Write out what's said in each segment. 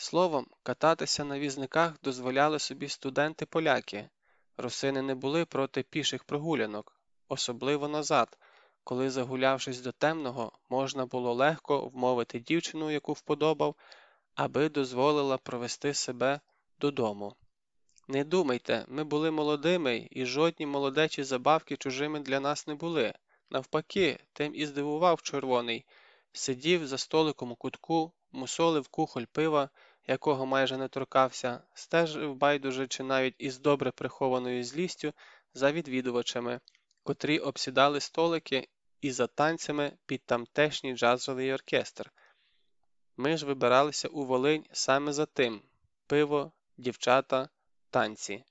Словом, кататися на візниках дозволяли собі студенти-поляки. Русини не були проти піших прогулянок, особливо назад, коли, загулявшись до темного, можна було легко вмовити дівчину, яку вподобав, аби дозволила провести себе додому. Не думайте, ми були молодими, і жодні молодечі забавки чужими для нас не були. Навпаки, тим і здивував червоний, сидів за столиком у кутку, мусолив кухоль пива, якого майже не торкався, стежив байдуже чи навіть із добре прихованою злістю за відвідувачами, котрі обсідали столики і за танцями під тамтешній джазовий оркестр. Ми ж вибиралися у Волинь саме за тим пиво, дівчата, танці.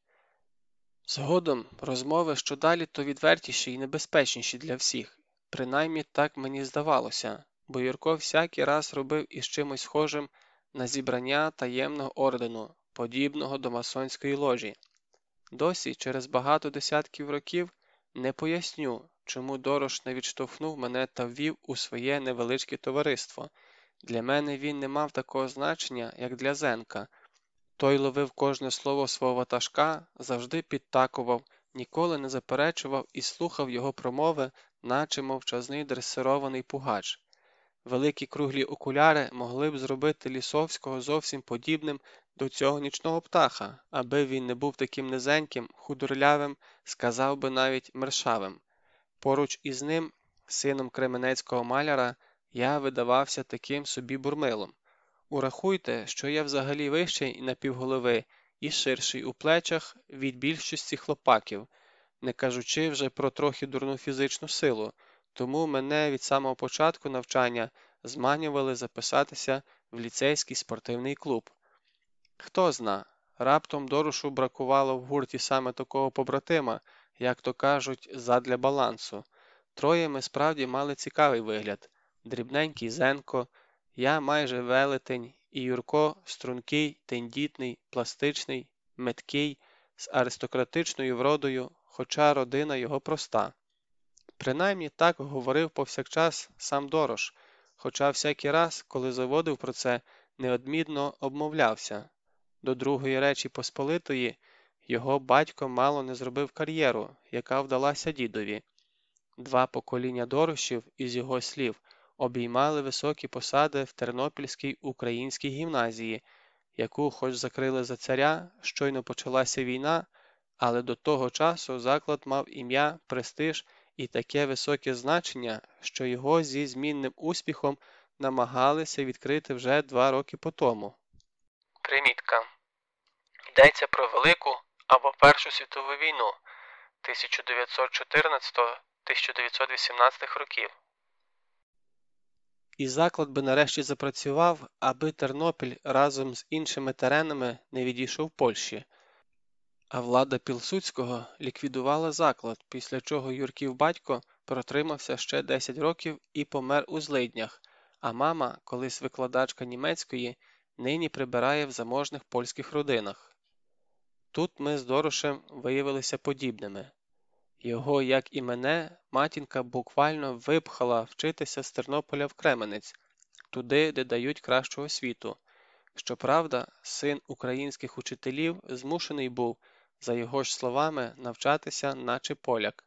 Згодом розмови що далі, то відвертіші і небезпечніші для всіх, принаймні так мені здавалося, бо Юрко всякий раз робив із чимось схожим на зібрання таємного ордену, подібного до масонської ложі. Досі, через багато десятків років, не поясню, чому Дорош не відштовхнув мене та ввів у своє невеличке товариство. Для мене він не мав такого значення, як для Зенка. Той ловив кожне слово свого ватажка, завжди підтакував, ніколи не заперечував і слухав його промови, наче мовчазний дресирований пугач. Великі круглі окуляри могли б зробити Лісовського зовсім подібним до цього нічного птаха, аби він не був таким низеньким, худорлявим, сказав би навіть мершавим. Поруч із ним, сином кременецького маляра, я видавався таким собі бурмилом. Урахуйте, що я взагалі вищий на півголови і ширший у плечах від більшості хлопаків, не кажучи вже про трохи дурну фізичну силу, тому мене від самого початку навчання зманювали записатися в ліцейський спортивний клуб. Хто зна, раптом дорушу бракувало в гурті саме такого побратима, як то кажуть, задля балансу. Троє ми справді мали цікавий вигляд дрібненький зенко, я майже велетень, і Юрко стрункий, тендітний, пластичний, меткий, з аристократичною вродою, хоча родина його проста. Принаймні так говорив повсякчас сам Дорош, хоча всякий раз, коли заводив про це, неодмінно обмовлявся. До Другої Речі Посполитої його батько мало не зробив кар'єру, яка вдалася дідові. Два покоління Дорошів, із його слів, обіймали високі посади в Тернопільській українській гімназії, яку хоч закрили за царя, щойно почалася війна, але до того часу заклад мав ім'я, престиж і таке високе значення, що його зі змінним успіхом намагалися відкрити вже два роки по тому. Примітка. Йдеться про Велику або Першу світову війну 1914-1918 років. І заклад би нарешті запрацював, аби Тернопіль разом з іншими теренами не відійшов Польщі. А влада Пілсуцького ліквідувала заклад, після чого Юрків батько протримався ще 10 років і помер у злиднях, а мама, колись викладачка німецької, нині прибирає в заможних польських родинах. Тут ми з Дорошем виявилися подібними. Його, як і мене, матінка буквально випхала вчитися з Тернополя в Кременець, туди, де дають кращу освіту. Щоправда, син українських учителів змушений був, за його ж словами, навчатися, наче поляк.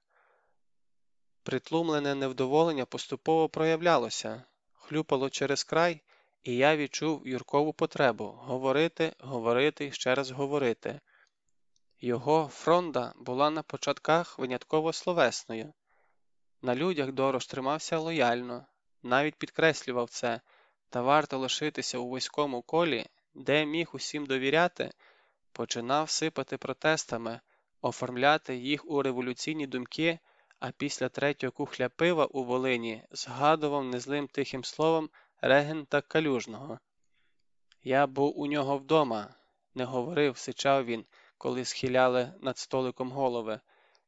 Притлумлене невдоволення поступово проявлялося, хлюпало через край, і я відчув Юркову потребу говорити, говорити і ще раз говорити. Його фронда була на початках винятково словесною. На людях Дорош тримався лояльно, навіть підкреслював це, та варто лишитися у вузькому колі, де міг усім довіряти, починав сипати протестами, оформляти їх у революційні думки, а після третього кухля пива у Волині згадував незлим тихим словом регента Калюжного. Я був у нього вдома, не говорив, сичав він коли схиляли над столиком голови,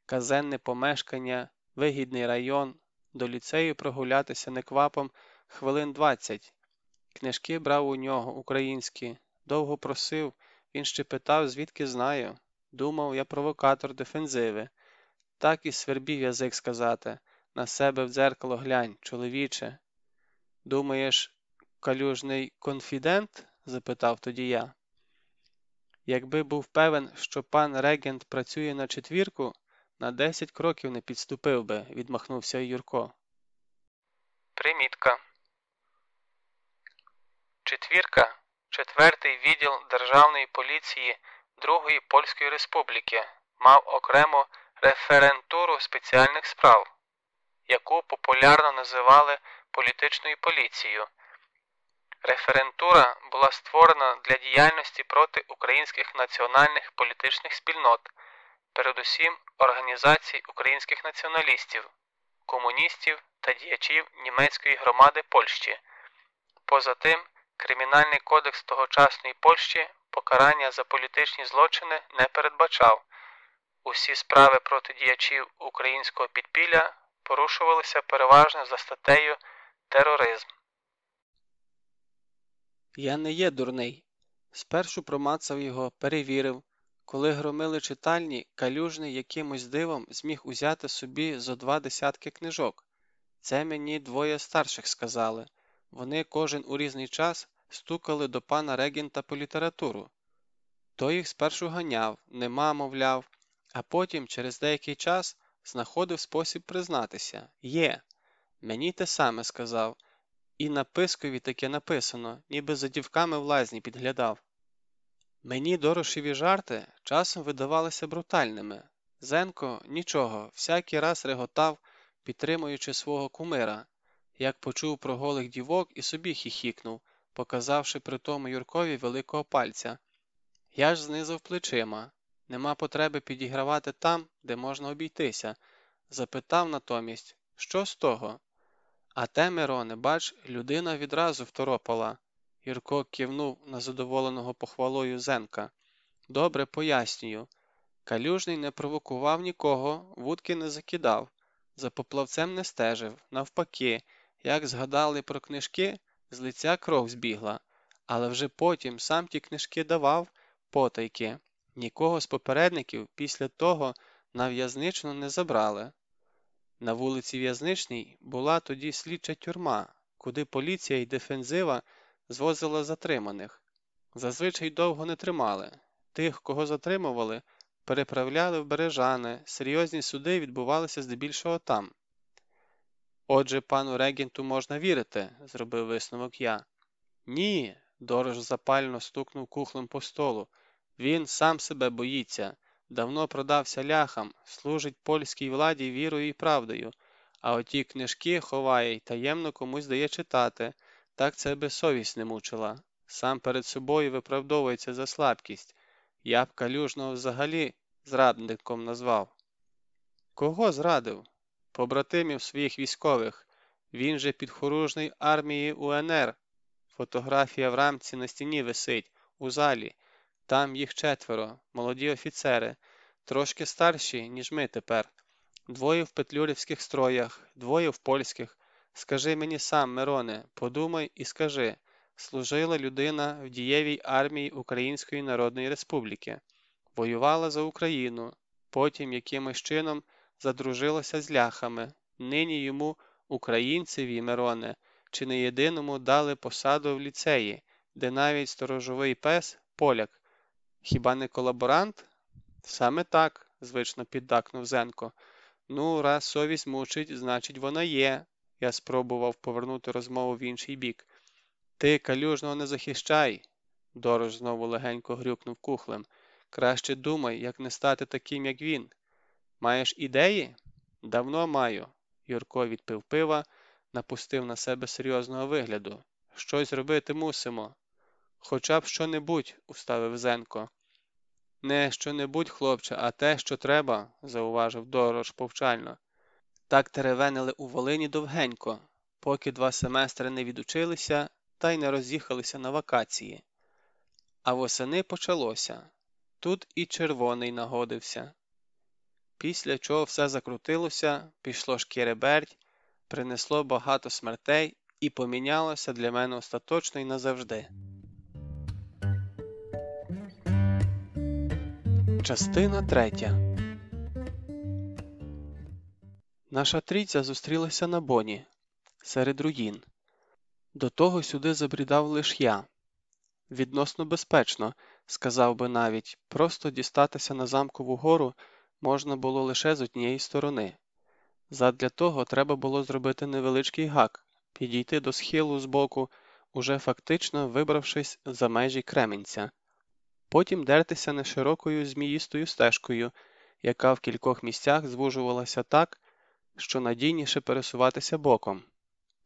казенне помешкання, вигідний район, до ліцею прогулятися неквапом хвилин двадцять. Книжки брав у нього українські, довго просив, він ще питав, звідки знаю. Думав, я провокатор дефензиви. Так і свербів язик сказати на себе в дзеркало глянь, чоловіче. Думаєш, калюжний конфідент? запитав тоді я. Якби був певен, що пан регент працює на четвірку, на десять кроків не підступив би, відмахнувся Юрко. Примітка. Четвірка четвертий відділ Державної поліції Другої Польської Республіки мав окрему референтуру спеціальних справ, яку популярно називали політичною поліцією. Референтура була створена для діяльності проти українських національних політичних спільнот, передусім організацій українських націоналістів, комуністів та діячів німецької громади Польщі. Поза тим, Кримінальний кодекс тогочасної Польщі покарання за політичні злочини не передбачав. Усі справи проти діячів українського підпілля порушувалися переважно за статтею тероризм. Я не є дурний. Спершу промацав його, перевірив. Коли громили читальні, калюжний якимось дивом зміг узяти собі зо два десятки книжок. Це мені двоє старших сказали. Вони кожен у різний час стукали до пана регента по літературу. Той їх спершу ганяв, нема, мовляв, а потім, через деякий час, знаходив спосіб признатися є. Мені те саме сказав, і на пискові таке написано, ніби за дівками в лазні підглядав. Мені дорошеві жарти часом видавалися брутальними. Зенко нічого, всякий раз реготав, підтримуючи свого кумира, як почув про голих дівок і собі хіхікнув, показавши при тому Юркові великого пальця. Я ж знизав плечима. Нема потреби підігравати там, де можна обійтися. Запитав натомість, що з того? А те, Мироне, бач, людина відразу второпала. Юрко кивнув на задоволеного похвалою Зенка. Добре пояснюю. Калюжний не провокував нікого, вудки не закидав, за поплавцем не стежив. Навпаки, як згадали про книжки, з лиця кров збігла, але вже потім сам ті книжки давав потайки. Нікого з попередників після того на в'язничну не забрали. На вулиці В'язничній була тоді слідча тюрма, куди поліція і дефензива звозила затриманих. Зазвичай довго не тримали. Тих, кого затримували, переправляли в Бережани, серйозні суди відбувалися здебільшого там. Отже, пану регенту можна вірити, зробив висновок я. Ні, дорож запально стукнув кухлем по столу. Він сам себе боїться, давно продався ляхам, служить польській владі вірою і правдою, а оті книжки ховає й таємно комусь дає читати, так це би совість не мучила. Сам перед собою виправдовується за слабкість. Я б калюжного взагалі зрадником назвав. Кого зрадив? Побратимів своїх військових. Він же підхоружний армії УНР. Фотографія в рамці на стіні висить, у залі. Там їх четверо, молоді офіцери, трошки старші, ніж ми тепер. Двоє в петлюрівських строях, двоє в польських. Скажи мені сам, Мироне, подумай і скажи служила людина в дієвій армії Української Народної Республіки, воювала за Україну, потім якимось чином задружилася з ляхами, нині йому, українцеві Мироне, чи не єдиному дали посаду в ліцеї, де навіть сторожовий пес поляк. Хіба не колаборант? Саме так, звично піддакнув Зенко. Ну, раз совість мучить, значить, вона є. Я спробував повернути розмову в інший бік. Ти калюжного не захищай, Дорож знову легенько грюкнув кухлем. Краще думай, як не стати таким, як він. Маєш ідеї? Давно маю. Юрко відпив пива, напустив на себе серйозного вигляду. Щось робити мусимо. Хоча б що небудь, уставив Зенко. Не що небудь, хлопче, а те, що треба, зауважив Дорож повчально. Так теревенили у Волині довгенько, поки два семестри не відучилися та й не роз'їхалися на вакації. А восени почалося. Тут і червоний нагодився після чого все закрутилося, пішло шкіреберть, принесло багато смертей і помінялося для мене остаточно і назавжди. Частина третя. Наша трійця зустрілася на боні серед руїн. До того сюди забрідав лиш я. відносно безпечно, сказав би навіть, просто дістатися на замкову гору можна було лише з однієї сторони. Задля того треба було зробити невеличкий гак, підійти до схилу збоку, уже фактично вибравшись за межі Кременця, потім дертися неширокою зміїстою стежкою, яка в кількох місцях звужувалася так, що надійніше пересуватися боком.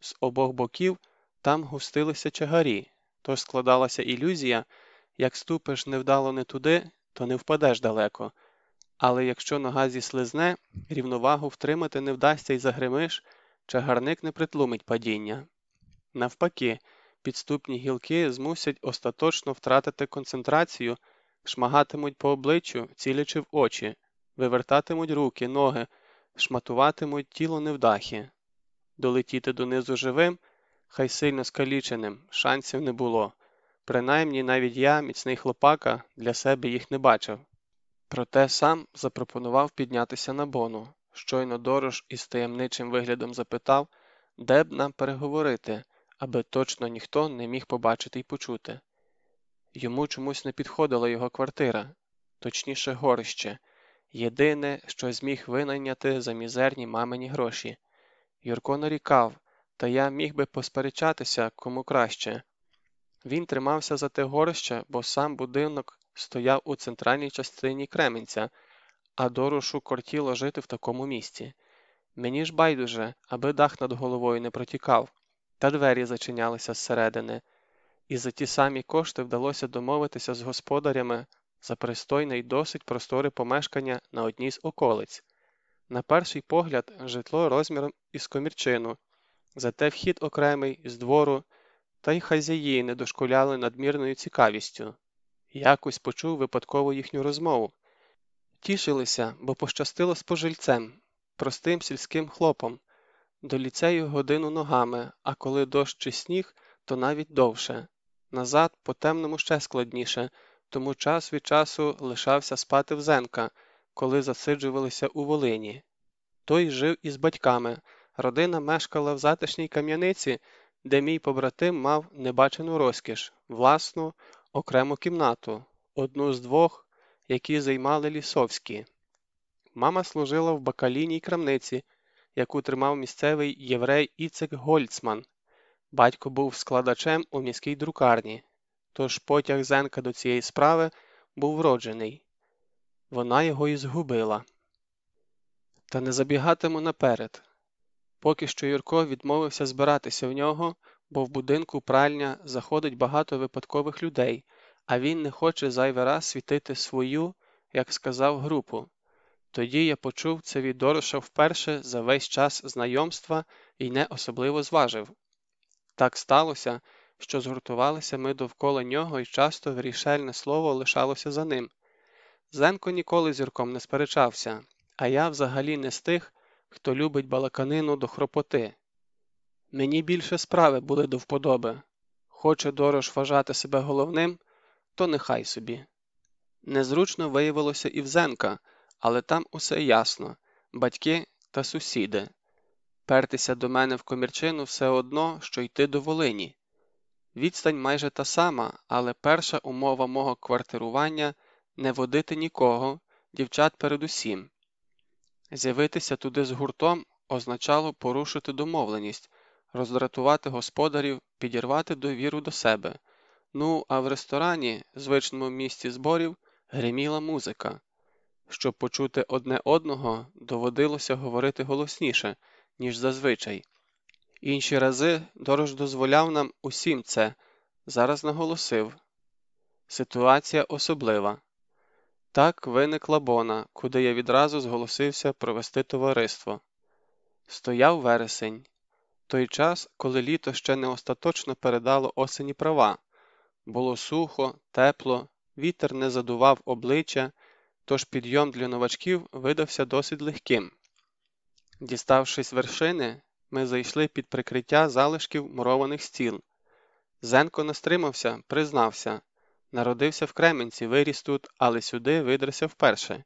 З обох боків там густилися чагарі, тож складалася ілюзія як ступиш невдало не туди, то не впадеш далеко. Але якщо нога зіслизне, рівновагу втримати не вдасться і загримиш, чагарник не притлумить падіння. Навпаки, підступні гілки змусять остаточно втратити концентрацію, шмагатимуть по обличчю, цілячи в очі, вивертатимуть руки, ноги, шматуватимуть тіло невдахи. Долетіти донизу живим, хай сильно скаліченим, шансів не було. Принаймні навіть я, міцний хлопака, для себе їх не бачив. Проте сам запропонував піднятися на бону. Щойно дорож із таємничим виглядом запитав, де б нам переговорити, аби точно ніхто не міг побачити й почути. Йому чомусь не підходила його квартира, точніше горище, єдине, що зміг винайняти за мізерні мамині гроші. Юрко нарікав, та я міг би посперечатися кому краще. Він тримався за те горище, бо сам будинок стояв у центральній частині Кременця, а Дорошу кортіло жити в такому місці. Мені ж байдуже, аби дах над головою не протікав, та двері зачинялися зсередини, і за ті самі кошти вдалося домовитися з господарями за пристойне й досить просторе помешкання на одній з околиць. На перший погляд, житло розміром із комірчину, зате вхід окремий з двору, та й хазяї не дошкуляли надмірною цікавістю. Якось почув випадково їхню розмову. Тішилися, бо пощастило з пожильцем, простим сільським хлопом, до ліцею годину ногами, а коли дощ чи сніг, то навіть довше. Назад по темному ще складніше, тому час від часу лишався спати в Зенка, коли засиджувалися у Волині. Той жив із батьками. Родина мешкала в затишній кам'яниці, де мій побратим мав небачену розкіш, власну окрему кімнату, одну з двох, які займали лісовські. Мама служила в бакалійній крамниці, яку тримав місцевий єврей Іцек Гольцман. Батько був складачем у міській друкарні, тож потяг Зенка до цієї справи був вроджений. Вона його і згубила. Та не забігатиму наперед. Поки що Юрко відмовився збиратися в нього, бо в будинку пральня заходить багато випадкових людей, а він не хоче зайвий раз світити свою, як сказав, групу. Тоді я почув це від Дороша вперше за весь час знайомства і не особливо зважив. Так сталося, що згуртувалися ми довкола нього і часто вирішальне слово лишалося за ним. Зенко ніколи з Юрком не сперечався, а я взагалі не з тих, хто любить балаканину до хропоти. Мені більше справи були до вподоби. Хоче дорож вважати себе головним, то нехай собі. Незручно виявилося і в Зенка, але там усе ясно батьки та сусіди. Пертися до мене в комірчину все одно, що йти до Волині. Відстань майже та сама, але перша умова мого квартирування не водити нікого, дівчат передусім. З'явитися туди з гуртом означало порушити домовленість, роздратувати господарів, підірвати довіру до себе. Ну, а в ресторані, звичному місці зборів, гриміла музика. Щоб почути одне одного, доводилося говорити голосніше, ніж зазвичай. Інші рази дорож дозволяв нам усім це, зараз наголосив. Ситуація особлива. Так виникла бона, куди я відразу зголосився провести товариство. Стояв вересень, той час, коли літо ще не остаточно передало осені права. Було сухо, тепло, вітер не задував обличчя, тож підйом для новачків видався досить легким. Діставшись вершини, ми зайшли під прикриття залишків мурованих стіл. Зенко не стримався, признався. Народився в Кременці, виріс тут, але сюди видерся вперше.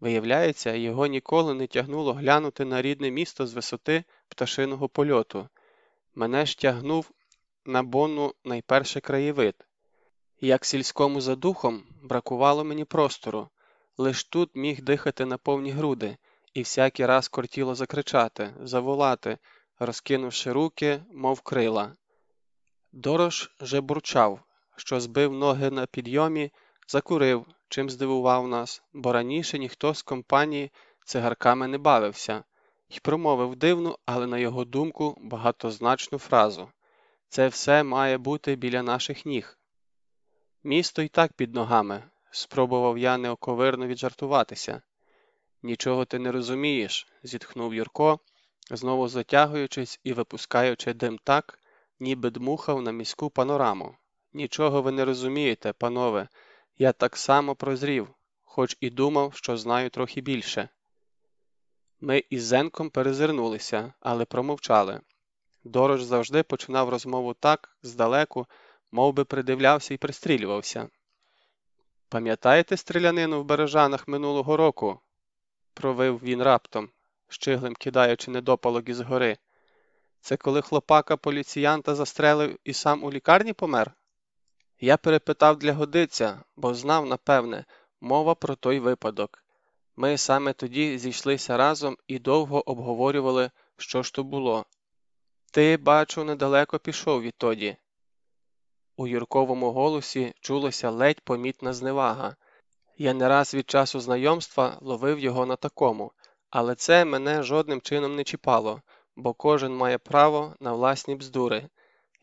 Виявляється, його ніколи не тягнуло глянути на рідне місто з висоти пташиного польоту. Мене ж тягнув на Бонну найперше краєвид. Як сільському за духом, бракувало мені простору, лиш тут міг дихати на повні груди, і всякий раз кортіло закричати, заволати, розкинувши руки, мов крила. Дорож же бурчав, що збив ноги на підйомі, закурив, чим здивував нас, бо раніше ніхто з компанії цигарками не бавився, і промовив дивну, але, на його думку, багатозначну фразу це все має бути біля наших ніг. Місто й так під ногами, спробував я неоковирно віджартуватися. Нічого ти не розумієш, зітхнув Юрко, знову затягуючись і випускаючи дим так, ніби дмухав на міську панораму. Нічого ви не розумієте, панове, я так само прозрів, хоч і думав, що знаю трохи більше. Ми із Зенком перезирнулися, але промовчали. Дорож завжди починав розмову так, здалеку, мов би придивлявся і пристрілювався. Пам'ятаєте стрілянину в бережанах минулого року? провив він раптом, щиглим кидаючи недопалок із гори. Це коли хлопака поліціянта застрелив і сам у лікарні помер? Я перепитав для годиця, бо знав, напевне, мова про той випадок. Ми саме тоді зійшлися разом і довго обговорювали, що ж то було. Ти, бачу, недалеко пішов відтоді. У Юрковому голосі чулося ледь помітна зневага. Я не раз від часу знайомства ловив його на такому, але це мене жодним чином не чіпало, бо кожен має право на власні бздури.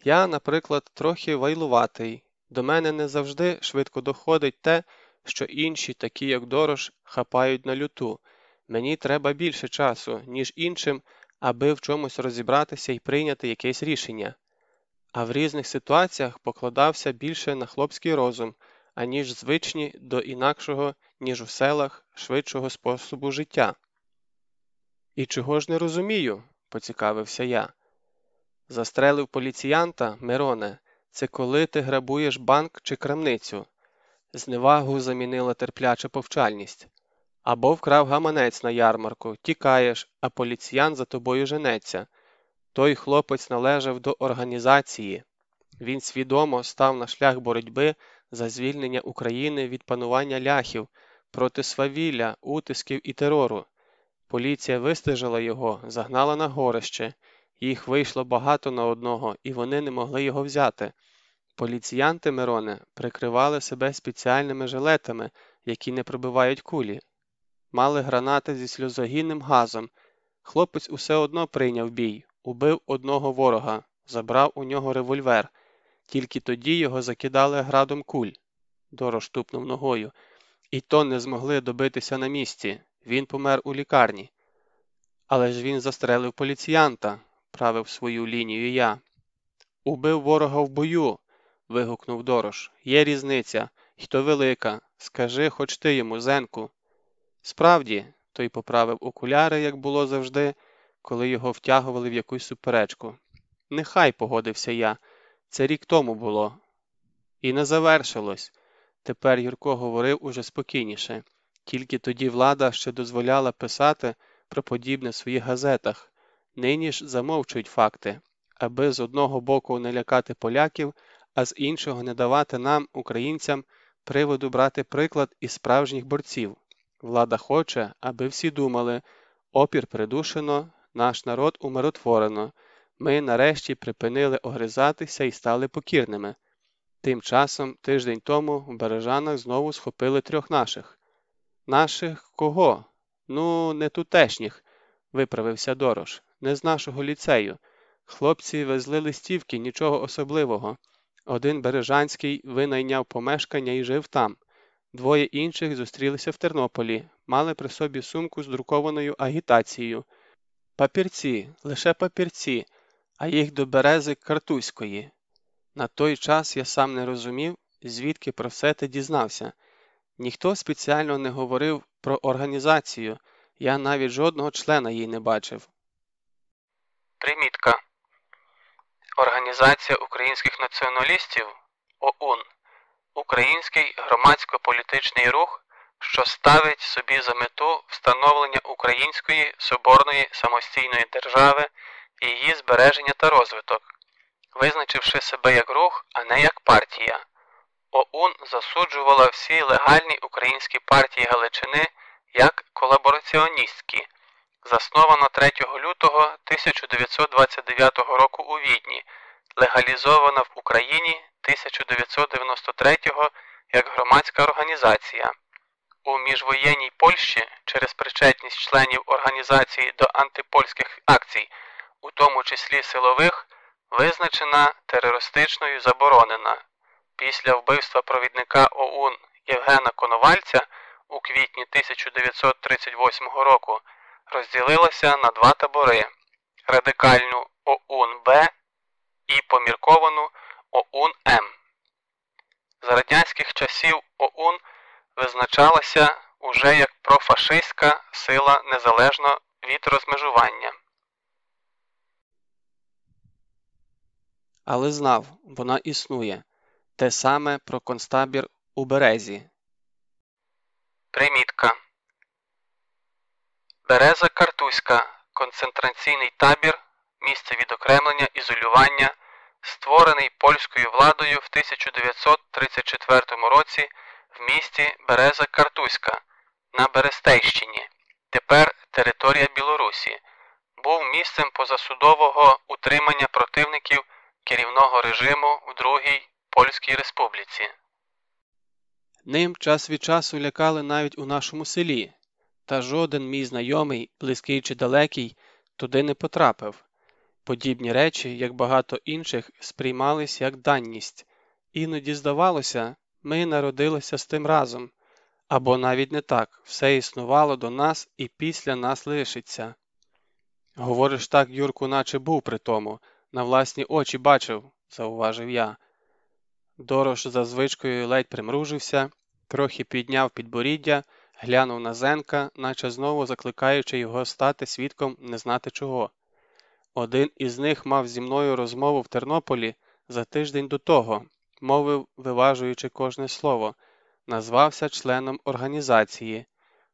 Я, наприклад, трохи вайлуватий, до мене не завжди швидко доходить те, що інші, такі як дорож, хапають на люту. Мені треба більше часу, ніж іншим, аби в чомусь розібратися і прийняти якесь рішення. А в різних ситуаціях покладався більше на хлопський розум, аніж звичні до інакшого, ніж у селах, швидшого способу життя. І чого ж не розумію? поцікавився я. Застрелив поліціянта, Мироне, це коли ти грабуєш банк чи крамницю. Зневагу замінила терпляча повчальність. Або вкрав гаманець на ярмарку, тікаєш, а поліціян за тобою женеться. Той хлопець належав до організації. Він свідомо став на шлях боротьби за звільнення України від панування ляхів проти свавілля, утисків і терору. Поліція вистежила його, загнала на горище, їх вийшло багато на одного, і вони не могли його взяти. Поліціянти Мироне прикривали себе спеціальними жилетами, які не пробивають кулі, мали гранати зі сльозогінним газом. Хлопець усе одно прийняв бій, убив одного ворога, забрав у нього револьвер. Тільки тоді його закидали градом куль, Дорож тупнув ногою, і то не змогли добитися на місці. Він помер у лікарні. Але ж він застрелив поліціянта, правив свою лінію я. Убив ворога в бою. вигукнув Дорош. Є різниця, й то велика. Скажи хоч ти йому, Зенку. Справді, той поправив окуляри, як було завжди, коли його втягували в якусь суперечку. Нехай погодився я. Це рік тому було. І не завершилось. Тепер Юрко говорив уже спокійніше, тільки тоді влада ще дозволяла писати про подібне в своїх газетах, нині ж замовчують факти, аби з одного боку не лякати поляків, а з іншого не давати нам, українцям, приводу брати приклад із справжніх борців. Влада хоче, аби всі думали опір придушено, наш народ умиротворено, ми нарешті припинили огризатися і стали покірними. Тим часом, тиждень тому, в Бережанах знову схопили трьох наших. Наших кого? Ну, не тутешніх, виправився Дорош, не з нашого ліцею. Хлопці везли листівки, нічого особливого. Один Бережанський винайняв помешкання і жив там. Двоє інших зустрілися в Тернополі, мали при собі сумку з друкованою агітацією. Папірці, лише папірці, а їх до берези Картузької. На той час я сам не розумів, звідки про все те дізнався. Ніхто спеціально не говорив про організацію, я навіть жодного члена їй не бачив. Примітка Організація українських націоналістів ОУН Український громадсько-політичний рух, що ставить собі за мету встановлення Української соборної самостійної держави і її збереження та розвиток, визначивши себе як рух, а не як партія. ОУН засуджувала всі легальні українські партії Галичини як колабораціоністські, засновано 3 лютого 1929 року у Відні, легалізована в Україні 1993 як громадська організація. У міжвоєнній Польщі через причетність членів організації до антипольських акцій, у тому числі силових, визначена терористичною заборонена. Після вбивства провідника ОУН Євгена Коновальця у квітні 1938 року розділилася на два табори радикальну ОУН-Б і помірковану ОУН-М. За радянських часів ОУН визначалася уже як профашистська сила незалежно від розмежування. Але знав, вона існує те саме про концтабір у Березі. Примітка Береза Картузька. Концентраційний табір, місце відокремлення, ізолювання, створений польською владою в 1934 році в місті Береза Картузька на Берестейщині, тепер територія Білорусі, був місцем позасудового утримання противників керівного режиму в Другій Польській Республіці. Ним час від часу лякали навіть у нашому селі, та жоден мій знайомий, близький чи далекий, туди не потрапив. Подібні речі, як багато інших, сприймались як данність, іноді здавалося, ми народилися з тим разом, або навіть не так, все існувало до нас і після нас лишиться. Говориш так, Юрку, наче був при тому, на власні очі бачив, зауважив я. Дорож за звичкою ледь примружився, трохи підняв підборіддя, глянув на Зенка, наче знову закликаючи його стати свідком не знати чого. Один із них мав зі мною розмову в Тернополі за тиждень до того, мовив, виважуючи кожне слово, назвався членом організації.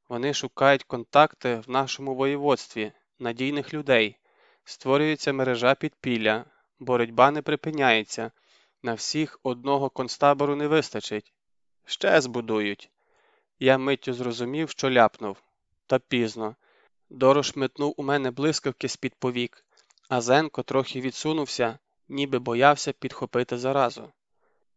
Вони шукають контакти в нашому воєводстві, надійних людей, створюється мережа підпілля, боротьба не припиняється. На всіх одного концтабору не вистачить. Ще збудують. Я миттю зрозумів, що ляпнув. Та пізно. Дорош метнув у мене блискавки з-під повік, а Зенко трохи відсунувся, ніби боявся підхопити заразу.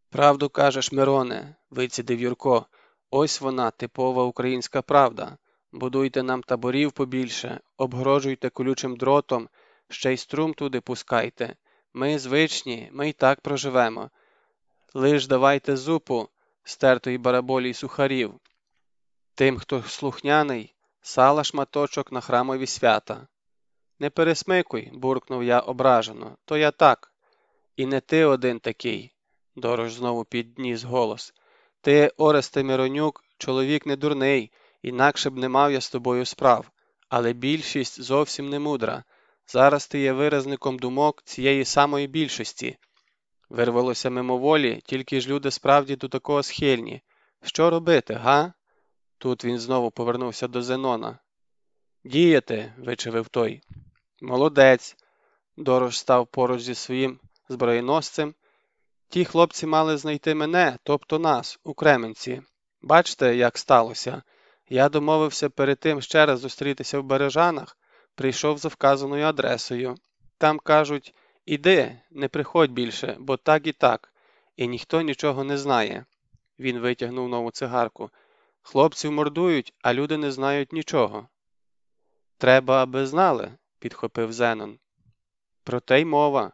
Правду кажеш, Мироне, вицідив Юрко, ось вона, типова українська правда. Будуйте нам таборів побільше, обгрожуйте колючим дротом, ще й струм туди пускайте. Ми звичні, ми й так проживемо. Лиш давайте зупу, стертої бараболі сухарів. Тим, хто слухняний, сала шматочок на храмові свята. Не пересмикуй, буркнув я ображено, то я так. І не ти один такий, Дорож знову підніс голос. Ти, Оресте Миронюк, чоловік не дурний, інакше б не мав я з тобою справ, але більшість зовсім не мудра. Зараз ти є виразником думок цієї самої більшості. Вирвалося мимоволі, тільки ж люди справді до такого схильні. Що робити, га? Тут він знову повернувся до Зенона. Діяти, вичевив той. Молодець. Дорож став поруч зі своїм зброєносцем. Ті хлопці мали знайти мене, тобто нас, у Кременці. Бачите, як сталося? Я домовився перед тим ще раз зустрітися в Бережанах, прийшов за вказаною адресою. Там кажуть іди, не приходь більше, бо так і так, і ніхто нічого не знає. Він витягнув нову цигарку. Хлопців мордують, а люди не знають нічого. Треба, аби знали, підхопив Зенон. Про те й мова,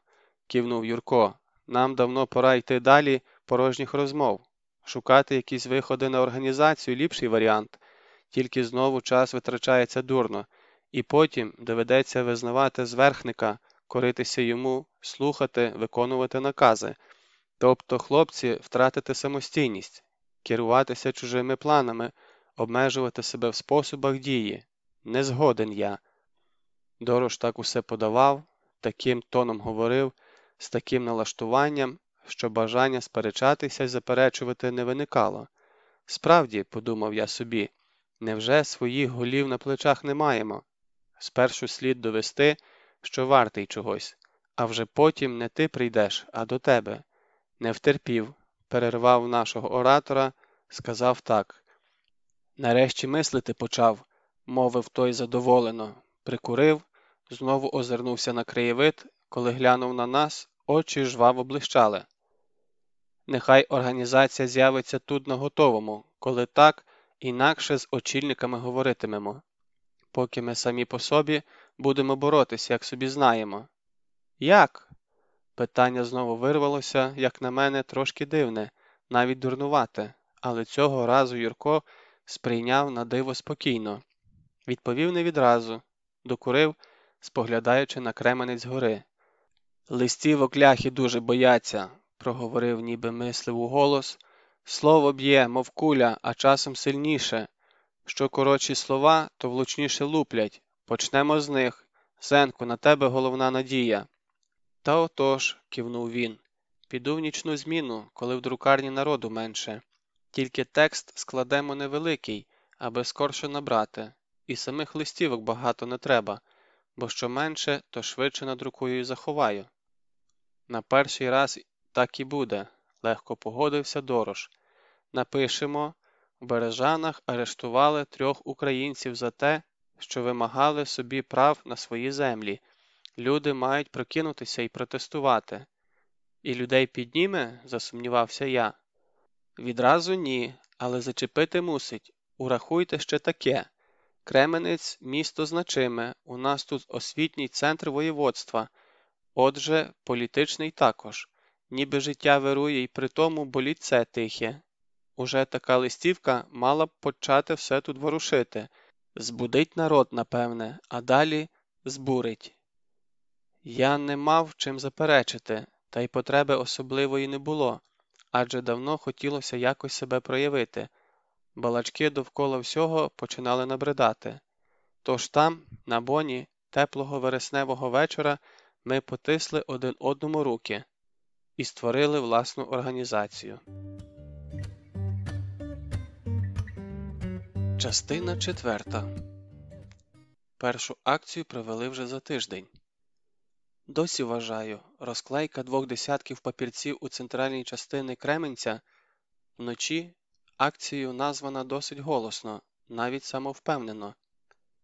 кивнув Юрко. Нам давно пора йти далі порожніх розмов. Шукати якісь виходи на організацію ліпший варіант, тільки знову час витрачається дурно і потім доведеться визнавати зверхника, коритися йому, слухати, виконувати накази, тобто хлопці втратити самостійність, керуватися чужими планами, обмежувати себе в способах дії. Не згоден я. Дорож так усе подавав, таким тоном говорив, з таким налаштуванням, що бажання сперечатися й заперечувати не виникало. Справді, подумав я собі, невже своїх голів на плечах не маємо? Спершу слід довести, що вартий чогось, а вже потім не ти прийдеш, а до тебе. Не втерпів, перервав нашого оратора, сказав так. Нарешті мислити почав, мовив той задоволено, прикурив, знову озирнувся на краєвид, коли глянув на нас, очі жваво блищали. Нехай організація з'явиться тут на готовому, коли так, інакше з очільниками говоритимемо. Поки ми самі по собі будемо боротися, як собі знаємо. Як? Питання знову вирвалося, як на мене, трошки дивне, навіть дурнувате, але цього разу Юрко сприйняв на диво спокійно. Відповів не відразу, докурив, споглядаючи на кременець гори. Листівок ляхи дуже бояться, проговорив, ніби мислив у голос. Слово б'є, мов куля, а часом сильніше. Що коротші слова, то влучніше луплять. Почнемо з них. Зенку, на тебе головна надія. Та отож, кивнув він. Піду в нічну зміну, коли в друкарні народу менше. Тільки текст складемо невеликий, аби скорше набрати, і самих листівок багато не треба, бо що менше, то швидше надрукую і заховаю. На перший раз так і буде, легко погодився Дорош. Напишемо в Бережанах арештували трьох українців за те, що вимагали собі прав на свої землі. Люди мають прокинутися і протестувати. І людей підніме, засумнівався я. Відразу ні, але зачепити мусить. Урахуйте ще таке. Кременець місто значиме, у нас тут освітній центр воєводства, отже, політичний також, ніби життя вирує і при тому болітце тихе. Уже така листівка мала б почати все тут ворушити, збудить народ, напевне, а далі збурить. Я не мав чим заперечити, та й потреби особливої не було, адже давно хотілося якось себе проявити. Балачки довкола всього починали набридати. Тож там, на боні, теплого вересневого вечора, ми потисли один одному руки і створили власну організацію. Частина четверта. Першу акцію провели вже за тиждень. Досі вважаю, розклейка двох десятків папірців у центральній частині Кременця вночі акцією названа досить голосно, навіть самовпевнено.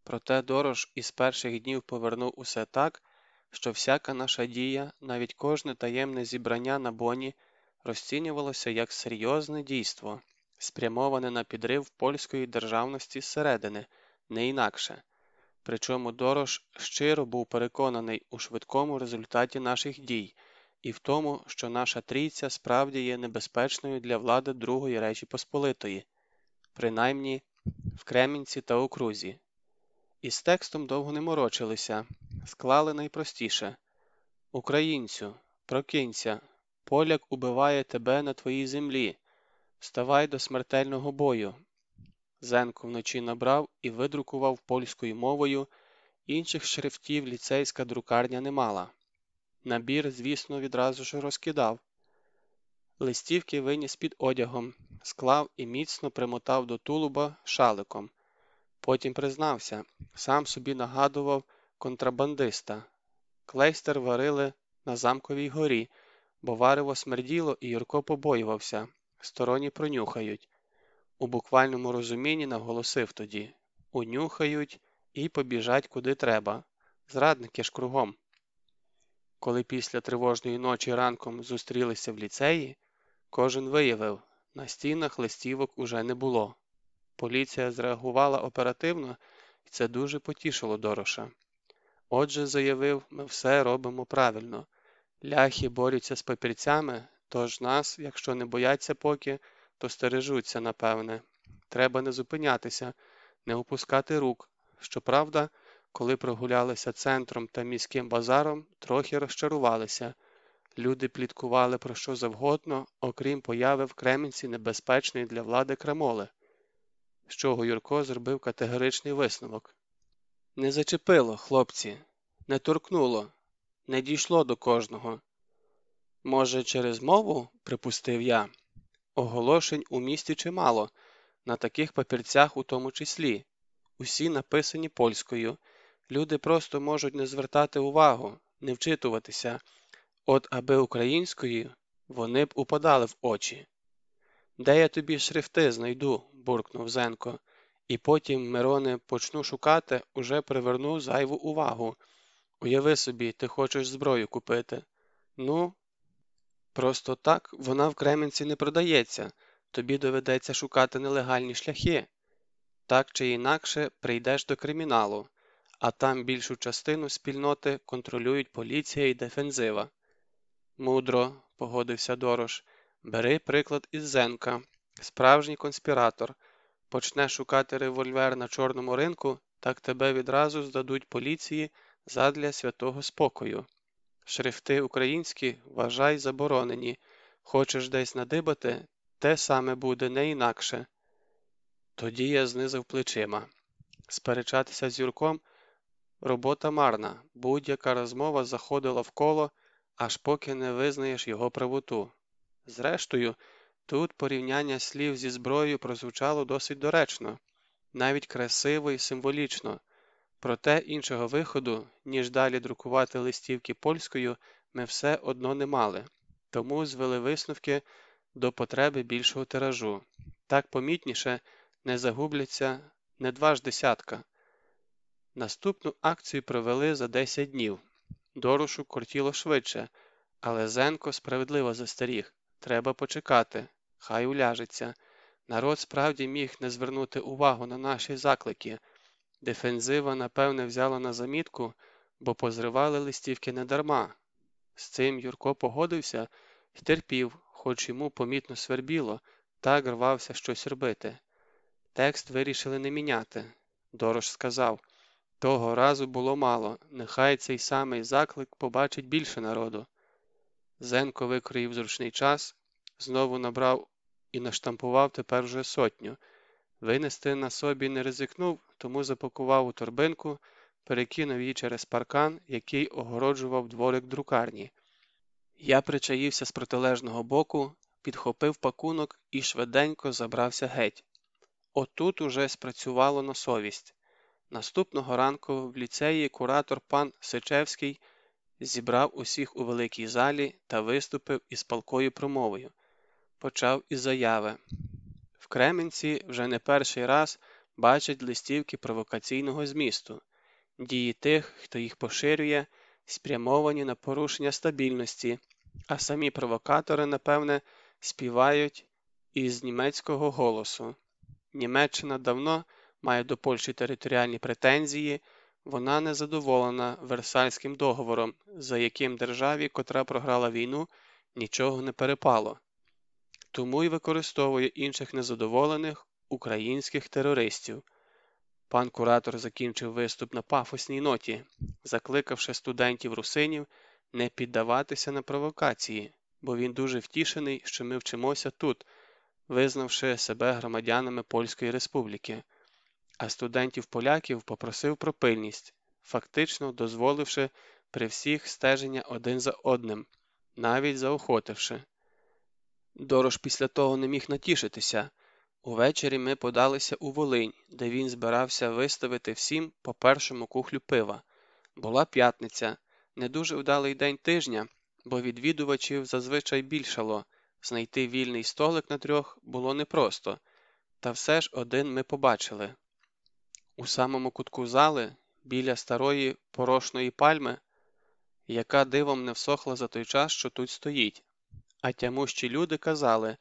Проте Дорож із перших днів повернув усе так, що всяка наша дія, навіть кожне таємне зібрання на боні, розцінювалося як серйозне дійство, спрямоване на підрив польської державності зсередини, не інакше. Причому Дорош щиро був переконаний у швидкому результаті наших дій і в тому, що наша трійця справді є небезпечною для влади Другої Речі Посполитої, принаймні в Кремінці та окрузі. Із текстом довго не морочилися, склали найпростіше Українцю, прокинься, поляк убиває тебе на твоїй землі, ставай до смертельного бою. Зенко вночі набрав і видрукував польською мовою, інших шрифтів ліцейська друкарня не мала. Набір, звісно, відразу ж розкидав. Листівки виніс під одягом, склав і міцно примотав до тулуба шаликом. Потім признався, сам собі нагадував контрабандиста. Клейстер варили на замковій горі, бо варево смерділо і Юрко побоювався. Стороні пронюхають. У буквальному розумінні наголосив тоді унюхають і побіжать куди треба. Зрадники ж кругом. Коли після тривожної ночі ранком зустрілися в ліцеї, кожен виявив, на стінах листівок уже не було. Поліція зреагувала оперативно, і це дуже потішило Дороша. Отже, заявив, ми все робимо правильно. Ляхи борються з папірцями, тож нас, якщо не бояться поки, то стережуться, напевне. Треба не зупинятися, не опускати рук. Щоправда, коли прогулялися центром та міським базаром, трохи розчарувалися. Люди пліткували про що завгодно, окрім появи в Кременці небезпечної для влади крамоли, з чого Юрко зробив категоричний висновок. Не зачепило, хлопці, не торкнуло, не дійшло до кожного. Може, через мову, припустив я, оголошень у місті чимало, на таких папірцях у тому числі, усі написані польською. Люди просто можуть не звертати увагу, не вчитуватися, от аби українською вони б упадали в очі. Де я тобі шрифти знайду? буркнув Зенко, і потім Мироне почну шукати, уже привернув зайву увагу. Уяви собі, ти хочеш зброю купити. Ну, просто так вона в Кременці не продається, тобі доведеться шукати нелегальні шляхи. Так чи інакше прийдеш до криміналу, а там більшу частину спільноти контролюють поліція і дефензива. Мудро, погодився Дорош, бери приклад із Зенка, справжній конспіратор. Почнеш шукати револьвер на чорному ринку, так тебе відразу здадуть поліції задля святого спокою. Шрифти українські вважай заборонені. Хочеш десь надибати, те саме буде не інакше. Тоді я знизив плечима. Сперечатися з Юрком робота марна, будь-яка розмова заходила в коло, аж поки не визнаєш його правоту. Зрештою, тут порівняння слів зі зброєю прозвучало досить доречно, навіть красиво і символічно. Проте іншого виходу, ніж далі друкувати листівки польською, ми все одно не мали, тому звели висновки до потреби більшого тиражу. Так помітніше не загубляться не два ж десятка. Наступну акцію провели за 10 днів. Дорушу кортіло швидше, але Зенко справедливо застеріг треба почекати, хай уляжеться. Народ справді міг не звернути увагу на наші заклики. Дефензива, напевне, взяла на замітку, бо позривали листівки недарма. З цим Юрко погодився і терпів, хоч йому помітно свербіло, так рвався щось робити. Текст вирішили не міняти. Дорож сказав того разу було мало, нехай цей самий заклик побачить більше народу. Зенко викроїв зручний час, знову набрав і наштампував тепер вже сотню. Винести на собі не ризикнув, тому запакував у торбинку, перекинув її через паркан, який огороджував дворик друкарні. Я причаївся з протилежного боку, підхопив пакунок і швиденько забрався геть. Отут уже спрацювало на совість. Наступного ранку в ліцеї куратор пан Сичевський зібрав усіх у великій залі та виступив із палкою промовою. Почав із заяви. В Кременці вже не перший раз бачать листівки провокаційного змісту, дії тих, хто їх поширює, спрямовані на порушення стабільності, а самі провокатори, напевне, співають із німецького голосу. Німеччина давно має до Польщі територіальні претензії, вона не задоволена Версальським договором, за яким державі, котра програла війну, нічого не перепало, тому й використовує інших незадоволених українських терористів. Пан куратор закінчив виступ на пафосній ноті, закликавши студентів русинів не піддаватися на провокації, бо він дуже втішений, що ми вчимося тут, визнавши себе громадянами Польської Республіки а студентів-поляків попросив про пильність, фактично дозволивши при всіх стеження один за одним, навіть заохотивши. Дорож після того не міг натішитися. Увечері ми подалися у Волинь, де він збирався виставити всім по першому кухлю пива. Була п'ятниця, не дуже вдалий день тижня, бо відвідувачів зазвичай більшало. Знайти вільний столик на трьох було непросто, та все ж один ми побачили. У самому кутку зали, біля старої порошної пальми, яка дивом не всохла за той час, що тут стоїть, а тямущі люди казали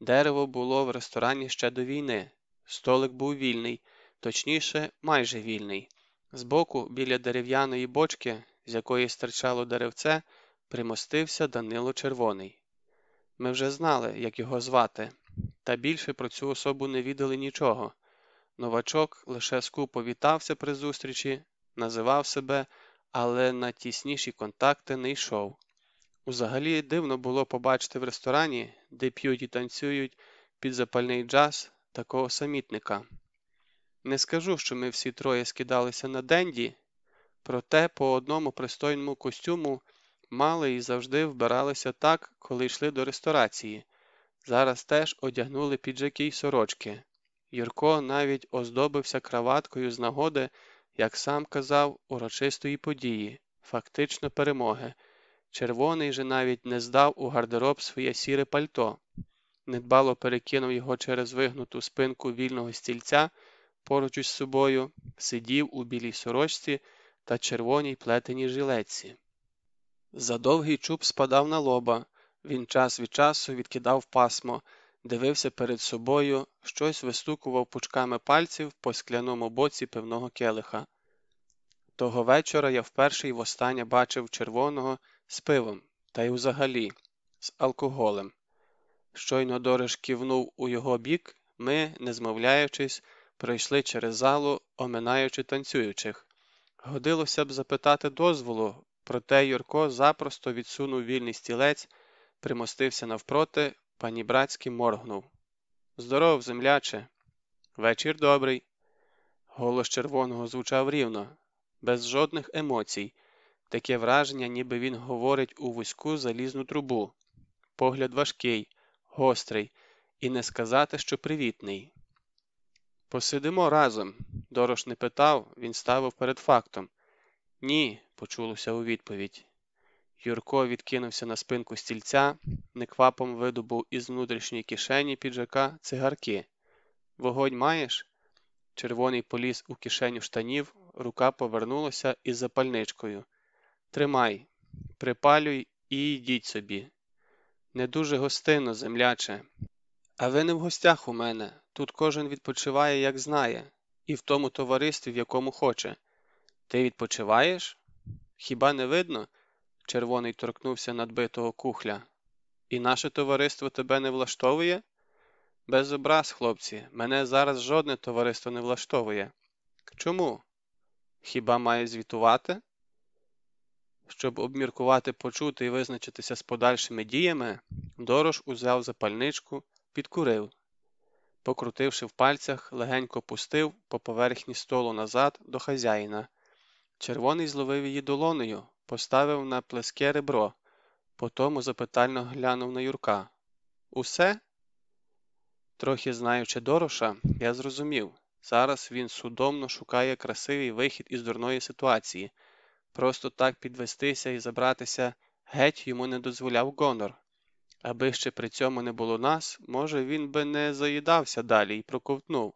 дерево було в ресторані ще до війни, столик був вільний, точніше, майже вільний. Збоку, біля дерев'яної бочки, з якої стирчало деревце, примостився Данило Червоний. Ми вже знали, як його звати, та більше про цю особу не відали нічого. Новачок лише скупо вітався при зустрічі, називав себе, але на тісніші контакти не йшов. Узагалі дивно було побачити в ресторані, де п'ють і танцюють під запальний джаз такого самітника. Не скажу, що ми всі троє скидалися на денді, проте по одному пристойному костюму мали і завжди вбиралися так, коли йшли до ресторації. Зараз теж одягнули піджаки й сорочки. Юрко навіть оздобився краваткою з нагоди, як сам казав, урочистої події, фактично перемоги. Червоний же навіть не здав у гардероб своє сіре пальто. недбало перекинув його через вигнуту спинку вільного стільця поруч із собою, сидів у білій сорочці та червоній плетеній жилетці. Задовгий чуб спадав на лоба, він час від часу відкидав пасмо, дивився перед собою, щось вистукував пучками пальців по скляному боці пивного келиха. Того вечора я вперше й востаннє бачив червоного з пивом, та й взагалі з алкоголем. Щойно Дорож кивнув у його бік, ми, не змовляючись, пройшли через залу, оминаючи танцюючих. Годилося б запитати дозволу, проте Юрко запросто відсунув вільний стілець, примостився навпроти, панібратськи моргнув. Здоров, земляче. Вечір добрий. Голос червоного звучав рівно, без жодних емоцій, таке враження, ніби він говорить у вузьку залізну трубу. Погляд важкий, гострий, і не сказати, що привітний. Посидимо разом. Дорош не питав, він ставив перед фактом. Ні, почулося у відповідь. Юрко відкинувся на спинку стільця, неквапом видобув із внутрішньої кишені піджака цигарки. Вогонь маєш? Червоний поліз у кишеню штанів, рука повернулася із запальничкою. Тримай, припалюй і йдіть собі. Не дуже гостинно, земляче. А ви не в гостях у мене. Тут кожен відпочиває, як знає, і в тому товаристві, в якому хоче. Ти відпочиваєш? Хіба не видно? Червоний торкнувся надбитого кухля. І наше товариство тебе не влаштовує? Без образ, хлопці, мене зараз жодне товариство не влаштовує. Чому? Хіба має звітувати? Щоб обміркувати почути і визначитися з подальшими діями, Дорош узяв запальничку, підкурив. Покрутивши в пальцях, легенько пустив по поверхні столу назад до хазяїна. Червоний зловив її долонею, поставив на плеске ребро, потому запитально глянув на Юрка. Усе? Трохи знаючи Дороша, я зрозумів. Зараз він судомно шукає красивий вихід із дурної ситуації. Просто так підвестися і забратися геть йому не дозволяв гонор. Аби ще при цьому не було нас, може, він би не заїдався далі і проковтнув,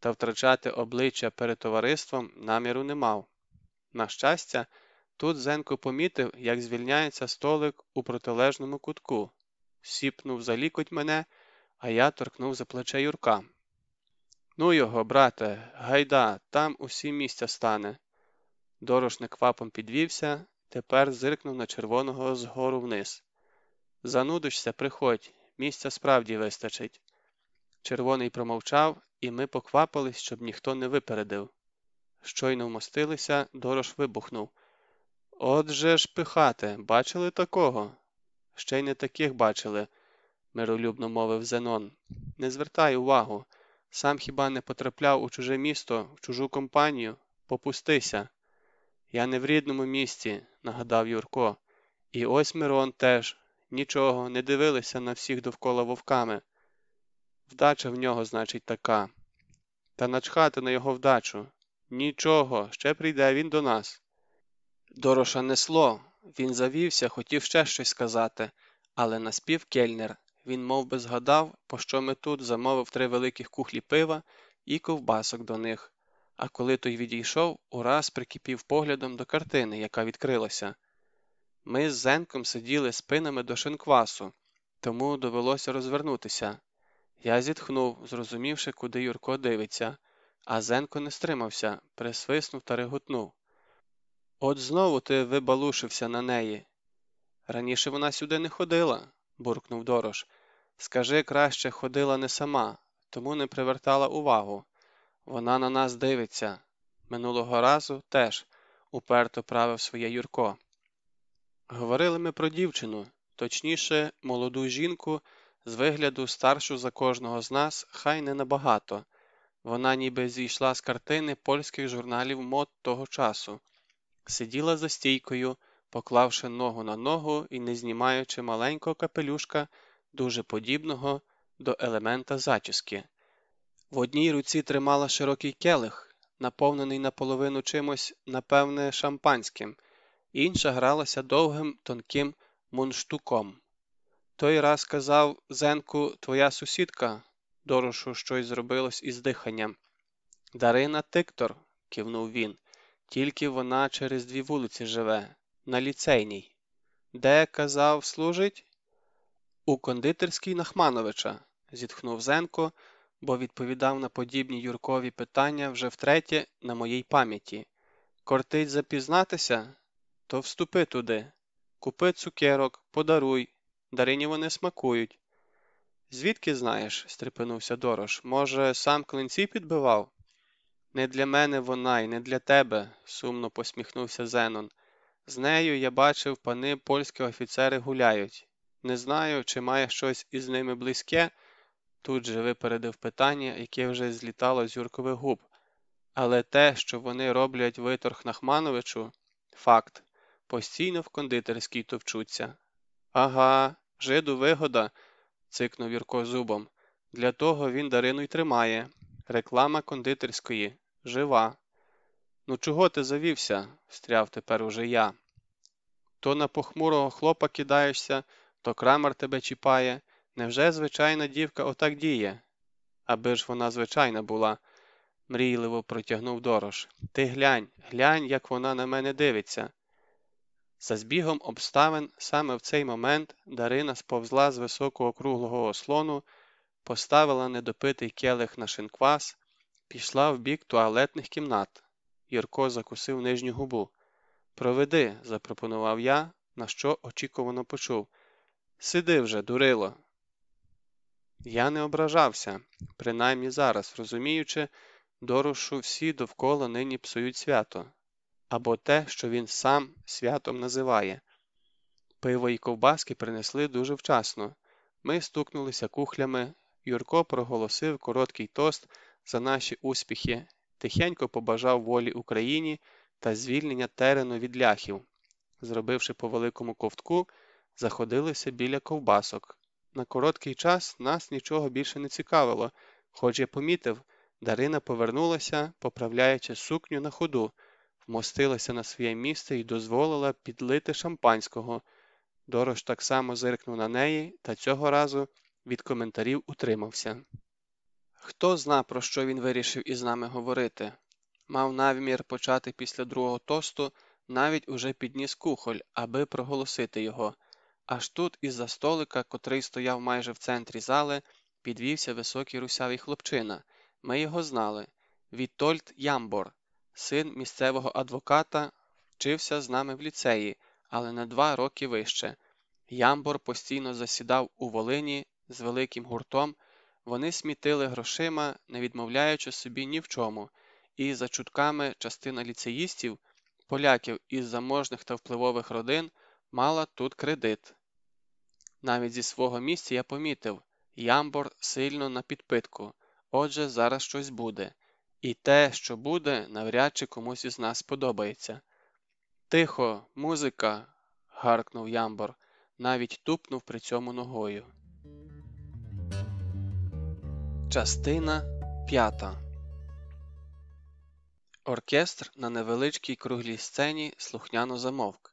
та втрачати обличчя перед товариством наміру не мав. На щастя, тут Зенко помітив, як звільняється столик у протилежному кутку, сіпнув за лікоть мене, а я торкнув за плече Юрка. Ну його, брате, гайда, там усі місця стане. Дорош неквапом підвівся, тепер зиркнув на червоного згору вниз. Занудишся, приходь, місця справді вистачить. Червоний промовчав, і ми поквапились, щоб ніхто не випередив. Щойно вмостилися, дорош вибухнув. Отже ж пихати, бачили такого? Ще й не таких бачили, миролюбно мовив Зенон. Не звертай увагу. Сам хіба не потрапляв у чуже місто, в чужу компанію? Попустися. Я не в рідному місті, нагадав Юрко. І ось Мирон теж. Нічого, не дивилися на всіх довкола вовками. Вдача в нього, значить, така. Та начхати на його вдачу. Нічого, ще прийде він до нас. Дороша несло. Він завівся, хотів ще щось сказати, але наспів кельнер. Він мов би згадав, пощо ми тут замовив три великих кухлі пива і ковбасок до них. А коли той відійшов, ураз прикипів поглядом до картини, яка відкрилася. Ми з Зенком сиділи спинами до шинквасу, тому довелося розвернутися. Я зітхнув, зрозумівши, куди Юрко дивиться, а Зенко не стримався, присвиснув та реготнув. От знову ти вибалушився на неї. Раніше вона сюди не ходила, буркнув Дорош. Скажи краще, ходила не сама, тому не привертала увагу. Вона на нас дивиться. Минулого разу теж уперто правив своє Юрко. Говорили ми про дівчину, точніше, молоду жінку, з вигляду старшу за кожного з нас, хай не набагато. Вона ніби зійшла з картини польських журналів мод того часу, сиділа за стійкою, поклавши ногу на ногу і не знімаючи маленького капелюшка, дуже подібного до елемента зачіски. В одній руці тримала широкий келих, наповнений наполовину чимось, напевне, шампанським, інша гралася довгим тонким мундштуком. Той раз казав Зенку твоя сусідка, Дорошу щось зробилось із диханням. Дарина Тиктор, кивнув він, тільки вона через дві вулиці живе, на ліцейній. Де, казав, служить? У кондитерській Нахмановича, зітхнув Зенко, бо відповідав на подібні Юркові питання вже втретє на моїй пам'яті. Кортить запізнатися, то вступи туди. Купи цукерок, подаруй, Дарині вони смакують. Звідки знаєш? стрепенувся Дорош. Може, сам клинці підбивав? Не для мене вона і не для тебе, сумно посміхнувся Зенон. З нею я бачив, пани польські офіцери гуляють. Не знаю, чи має щось із ними близьке, тут же випередив питання, яке вже злітало з Юркових губ. Але те, що вони роблять виторг Нахмановичу, факт, постійно в кондитерській товчуться. Ага, жиду вигода, цикнув Юрко зубом. Для того він Дарину й тримає. Реклама кондитерської. Жива. Ну, чого ти завівся? встряв тепер уже я. То на похмурого хлопа кидаєшся, то крамар тебе чіпає. Невже звичайна дівка отак діє? Аби ж вона звичайна була, мрійливо протягнув дорож. Ти глянь, глянь, як вона на мене дивиться. За збігом обставин саме в цей момент Дарина сповзла з високого круглого ослону, поставила недопитий келих на шинквас, пішла в бік туалетних кімнат. Юрко закусив нижню губу. Проведи, запропонував я, на що очікувано почув. Сиди вже, дурило. Я не ображався, принаймні зараз, розуміючи, дорошу всі довкола нині псують свято або те, що він сам святом називає. Пиво і ковбаски принесли дуже вчасно. Ми стукнулися кухлями, Юрко проголосив короткий тост за наші успіхи, тихенько побажав волі Україні та звільнення терену від ляхів. Зробивши по великому ковтку, заходилися біля ковбасок. На короткий час нас нічого більше не цікавило, хоч я помітив, Дарина повернулася, поправляючи сукню на ходу, вмостилася на своє місце і дозволила підлити шампанського. Дорож так само зиркнув на неї, та цього разу від коментарів утримався. Хто зна, про що він вирішив із нами говорити? Мав намір почати після другого тосту, навіть уже підніс кухоль, аби проголосити його. Аж тут із-за столика, котрий стояв майже в центрі зали, підвівся високий русявий хлопчина. Ми його знали Вітольд Ямбор, Син місцевого адвоката вчився з нами в ліцеї, але на два роки вище. Ямбор постійно засідав у Волині з великим гуртом, вони смітили грошима, не відмовляючи собі ні в чому, і, за чутками, частина ліцеїстів, поляків із заможних та впливових родин, мала тут кредит. Навіть зі свого місця я помітив Ямбор сильно на підпитку, отже, зараз щось буде. І те, що буде, навряд чи комусь із нас сподобається. Тихо, музика. гаркнув Ямбор, навіть тупнув при цьому ногою. Частина п'ята Оркестр на невеличкій круглій сцені слухняно замовк.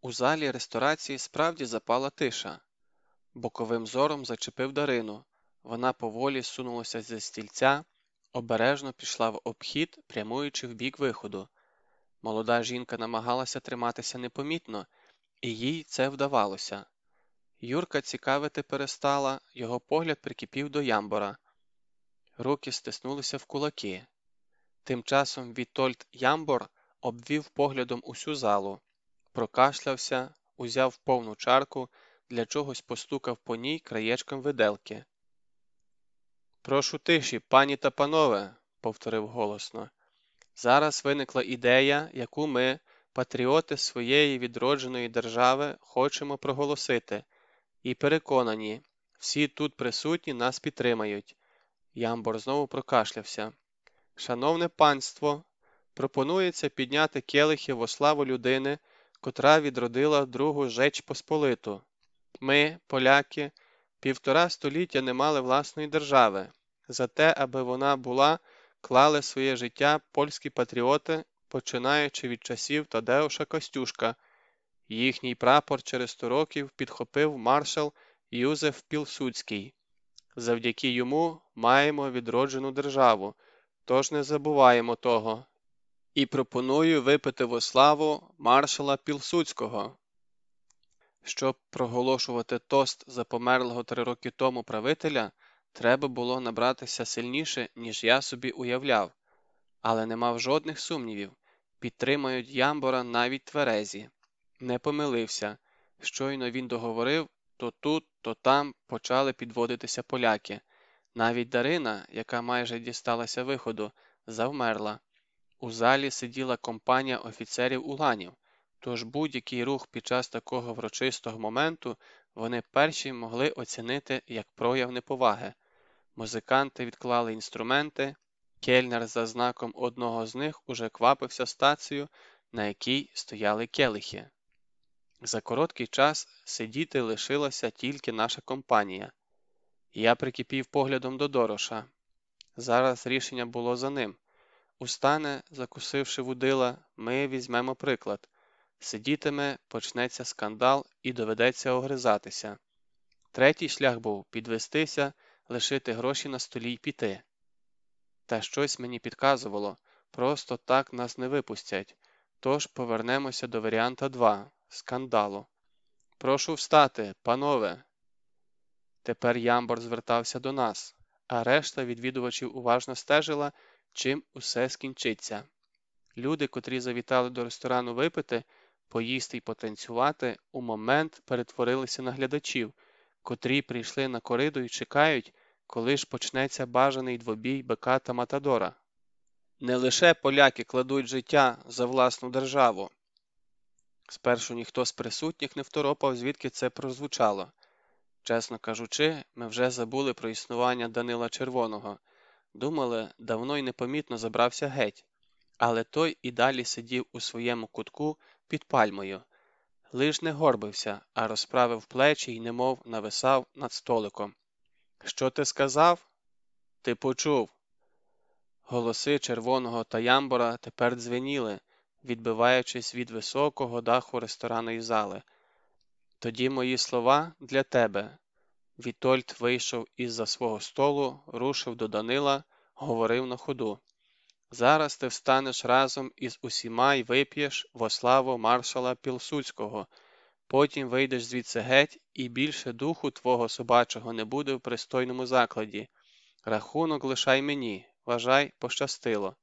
У залі ресторації справді запала тиша. Боковим зором зачепив Дарину. Вона поволі сунулася зі стільця обережно пішла в обхід, прямуючи в бік виходу. Молода жінка намагалася триматися непомітно, і їй це вдавалося. Юрка цікавити перестала, його погляд прикипів до ямбора. Руки стиснулися в кулаки. Тим часом Вітольд Ямбор обвів поглядом усю залу, прокашлявся, узяв повну чарку, для чогось постукав по ній краєчком виделки. Прошу тиші, пані та панове, повторив голосно. Зараз виникла ідея, яку ми, патріоти своєї відродженої держави, хочемо проголосити, і переконані, всі тут присутні нас підтримають. Ямбор знову прокашлявся. Шановне панство, пропонується підняти келихи во славу людини, котра відродила Другу Жеч Посполиту. Ми, поляки, півтора століття не мали власної держави. За те, аби вона була, клали своє життя польські патріоти, починаючи від часів Тадеуша Костюшка. Їхній прапор через сто років підхопив маршал Юзеф Пілсудський. Завдяки йому маємо відроджену державу, тож не забуваємо того. І пропоную випити во славу маршала Пілсудського. Щоб проголошувати тост за померлого три роки тому правителя, треба було набратися сильніше, ніж я собі уявляв, але не мав жодних сумнівів підтримають Ямбора навіть тверезі. Не помилився. Щойно він договорив, то тут, то там почали підводитися поляки. Навіть Дарина, яка майже дісталася виходу, завмерла. У залі сиділа компанія офіцерів уланів, тож будь-який рух під час такого врочистого моменту вони перші могли оцінити як прояв неповаги. Музиканти відклали інструменти, кельнер за знаком одного з них уже квапився стацію, на якій стояли келихи. За короткий час сидіти лишилася тільки наша компанія. Я прикипів поглядом до Дороша. Зараз рішення було за ним. Устане, закусивши вудила, ми візьмемо приклад. Сидітиме, почнеться скандал і доведеться огризатися. Третій шлях був підвестися, лишити гроші на столі й піти. Та щось мені підказувало просто так нас не випустять, тож повернемося до варіанта 2 скандалу. Прошу встати, панове. Тепер Ямбор звертався до нас, а решта відвідувачів уважно стежила, чим усе скінчиться. Люди, котрі завітали до ресторану випити, поїсти й потанцювати, у момент перетворилися на глядачів, котрі прийшли на кориду і чекають, коли ж почнеться бажаний двобій бика та Матадора. Не лише поляки кладуть життя за власну державу. Спершу ніхто з присутніх не второпав, звідки це прозвучало. Чесно кажучи, ми вже забули про існування Данила Червоного, думали, давно й непомітно забрався геть, але той і далі сидів у своєму кутку під пальмою, лиш не горбився, а розправив плечі й немов нависав над столиком. Що ти сказав? Ти почув. Голоси червоного та ямбора тепер дзвеніли, відбиваючись від високого даху ресторанної зали. Тоді мої слова для тебе. Вітольд вийшов із за свого столу, рушив до Данила, говорив на ходу. Зараз ти встанеш разом із усіма й вип'єш во славу маршала Пілсудського, потім вийдеш звідси геть, і більше духу твого собачого не буде в пристойному закладі. Рахунок лишай мені, вважай, пощастило.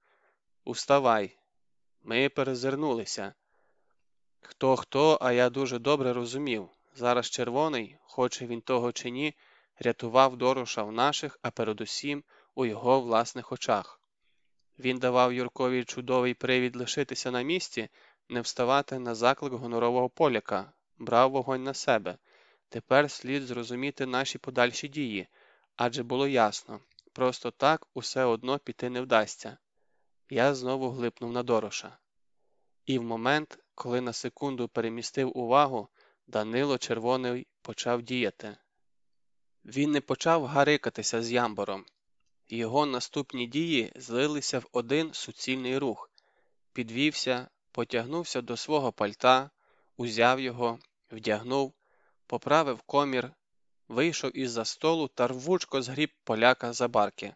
Уставай. Ми перезирнулися. Хто хто, а я дуже добре розумів. Зараз червоний, хоче він того чи ні, рятував Дороша в наших, а передусім у його власних очах. Він давав Юркові чудовий привід лишитися на місці, не вставати на заклик гонорового поляка, брав вогонь на себе. Тепер слід зрозуміти наші подальші дії, адже було ясно просто так усе одно піти не вдасться. Я знову глипнув на Дороша. І в момент, коли на секунду перемістив увагу, Данило Червоний почав діяти. Він не почав гарикатися з ямбором. Його наступні дії злилися в один суцільний рух, підвівся, потягнувся до свого пальта, узяв його, вдягнув, поправив комір, вийшов із за столу та рвучко згріб поляка за барки.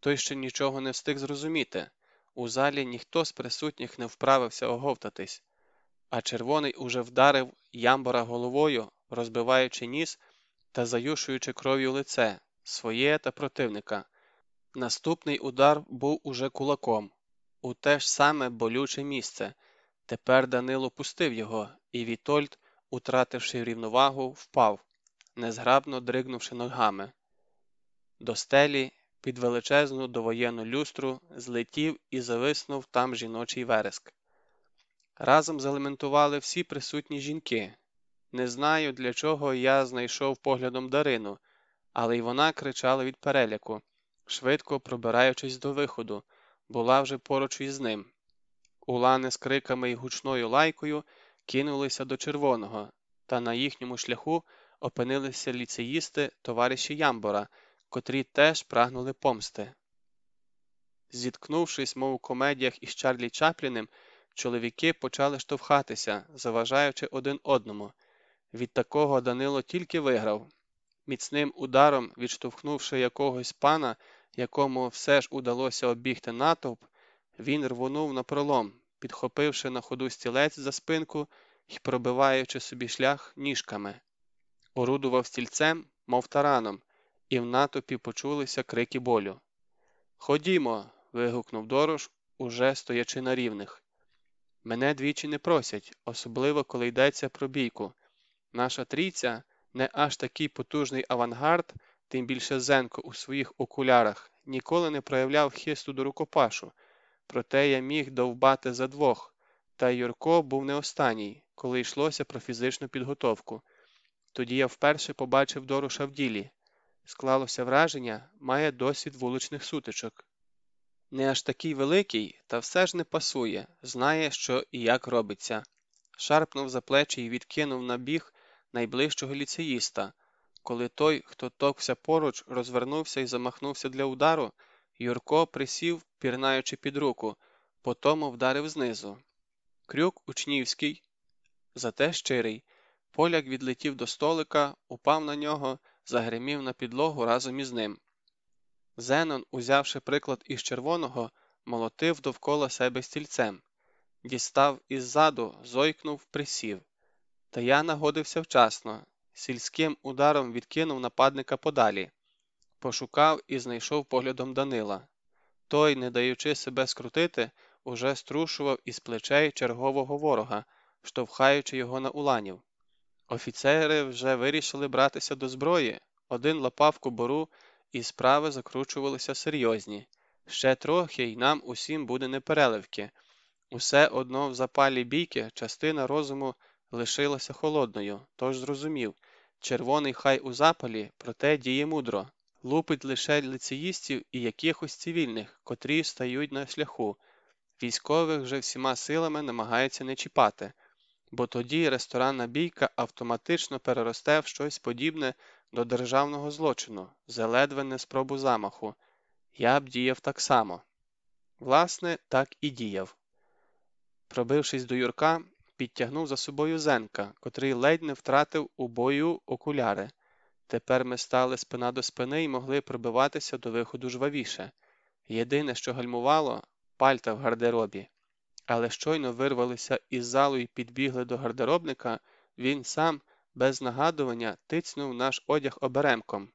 Той ще нічого не встиг зрозуміти. У залі ніхто з присутніх не вправився оговтатись, а червоний уже вдарив ямбора головою, розбиваючи ніс та заюшуючи кров'ю лице своє та противника. Наступний удар був уже кулаком, у те ж саме болюче місце. Тепер Данило пустив його, і Вітольд, утративши рівновагу, впав, незграбно дригнувши ногами. До стелі під величезну довоєнну люстру злетів і зависнув там жіночий вереск. Разом залементували всі присутні жінки. Не знаю, для чого я знайшов поглядом Дарину, але й вона кричала від переляку, швидко пробираючись до виходу, була вже поруч із ним. Улани з криками й гучною лайкою кинулися до червоного, та на їхньому шляху опинилися ліцеїсти товариші Ямбора, котрі теж прагнули помсти. Зіткнувшись, мов у комедіях із Чарлі Чапліним, чоловіки почали штовхатися, заважаючи один одному. Від такого Данило тільки виграв. Міцним ударом, відштовхнувши якогось пана, якому все ж удалося обігти натовп, він рвонув на пролом, підхопивши на ходу стілець за спинку і пробиваючи собі шлях ніжками. Орудував стільцем, мов тараном, і в натовпі почулися крики болю. Ходімо. вигукнув Дорош, уже стоячи на рівних. Мене двічі не просять, особливо коли йдеться про бійку. Наша трійця не аж такий потужний авангард, тим більше Зенко у своїх окулярах, ніколи не проявляв хисту до рукопашу, проте я міг довбати за двох, та Юрко був не останній, коли йшлося про фізичну підготовку. Тоді я вперше побачив Дороша в ділі. Склалося враження, має досвід вуличних сутичок. Не аж такий великий, та все ж не пасує, знає, що і як робиться. Шарпнув за плечі і відкинув на біг найближчого ліцеїста. Коли той, хто товкся поруч, розвернувся і замахнувся для удару, Юрко присів, пірнаючи під руку, потому вдарив знизу. Крюк учнівський, зате щирий. Поляк відлетів до столика, упав на нього, загримів на підлогу разом із ним. Зенон, узявши приклад із червоного, молотив довкола себе стільцем, дістав іззаду, зойкнув, присів. Та я нагодився вчасно, сільським ударом відкинув нападника подалі, пошукав і знайшов поглядом Данила. Той, не даючи себе скрутити, уже струшував із плечей чергового ворога, штовхаючи його на уланів. Офіцери вже вирішили братися до зброї, один лапав кобуру, і справи закручувалися серйозні. Ще трохи, й нам усім буде непереливки. Усе одно в запалі бійки частина розуму лишилася холодною, тож зрозумів червоний хай у запалі, проте діє мудро, лупить лише лицеїстів і якихось цивільних, котрі стають на шляху. Військових вже всіма силами намагається не чіпати, бо тоді ресторанна бійка автоматично переросте в щось подібне до державного злочину, заледве не спробу замаху. Я б діяв так само. Власне, так і діяв. Пробившись до Юрка, підтягнув за собою Зенка, котрий ледь не втратив у бою окуляри. Тепер ми стали спина до спини і могли пробиватися до виходу жвавіше. Єдине, що гальмувало, пальта в гардеробі. Але щойно вирвалися із залу і підбігли до гардеробника, він сам, без нагадування, тицнув наш одяг оберемком.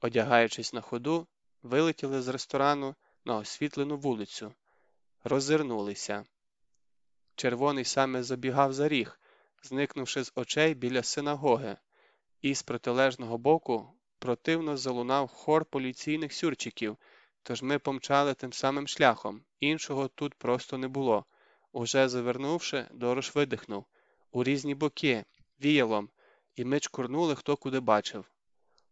Одягаючись на ходу, вилетіли з ресторану на освітлену вулицю, роззирнулися. Червоний саме забігав за ріг, зникнувши з очей біля синагоги, і з протилежного боку противно залунав хор поліційних сюрчиків, тож ми помчали тим самим шляхом, іншого тут просто не було. Уже завернувши, дорож видихнув у різні боки, віялом, і ми чкурнули хто куди бачив.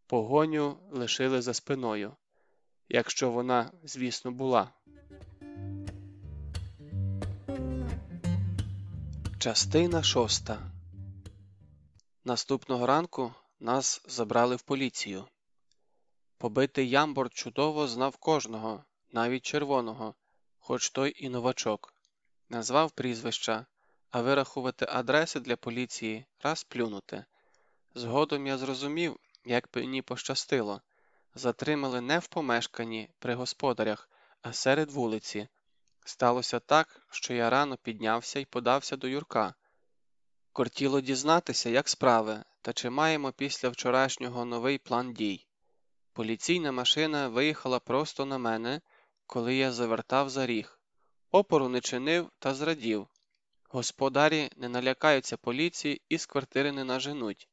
Погоню лишили за спиною, якщо вона, звісно, була. Частина шоста. Наступного ранку нас забрали в поліцію. Побитий ямбор чудово знав кожного, навіть червоного, хоч той і новачок, назвав прізвища, а вирахувати адреси для поліції раз плюнути. Згодом я зрозумів, як мені пощастило затримали не в помешканні при господарях, а серед вулиці. Сталося так, що я рано піднявся і подався до Юрка. Кортіло дізнатися, як справи, та чи маємо після вчорашнього новий план дій. Поліційна машина виїхала просто на мене, коли я завертав за ріг. Опору не чинив та зрадів. Господарі не налякаються поліції і з квартири не наженуть.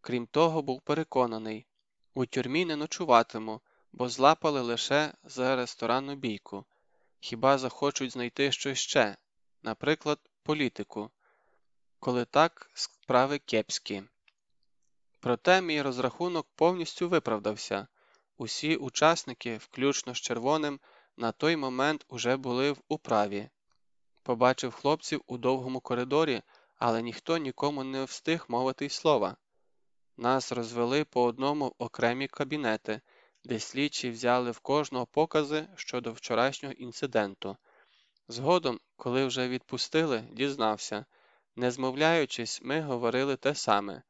Крім того, був переконаний у тюрмі не ночуватиму, бо злапали лише за ресторанну бійку. Хіба захочуть знайти щось ще, наприклад, політику, коли так справи кепські. Проте мій розрахунок повністю виправдався. Усі учасники, включно з червоним, на той момент уже були в управі. Побачив хлопців у довгому коридорі, але ніхто нікому не встиг мовити й слова. Нас розвели по одному в окремі кабінети, де слідчі взяли в кожного покази щодо вчорашнього інциденту. Згодом, коли вже відпустили, дізнався. Не змовляючись, ми говорили те саме.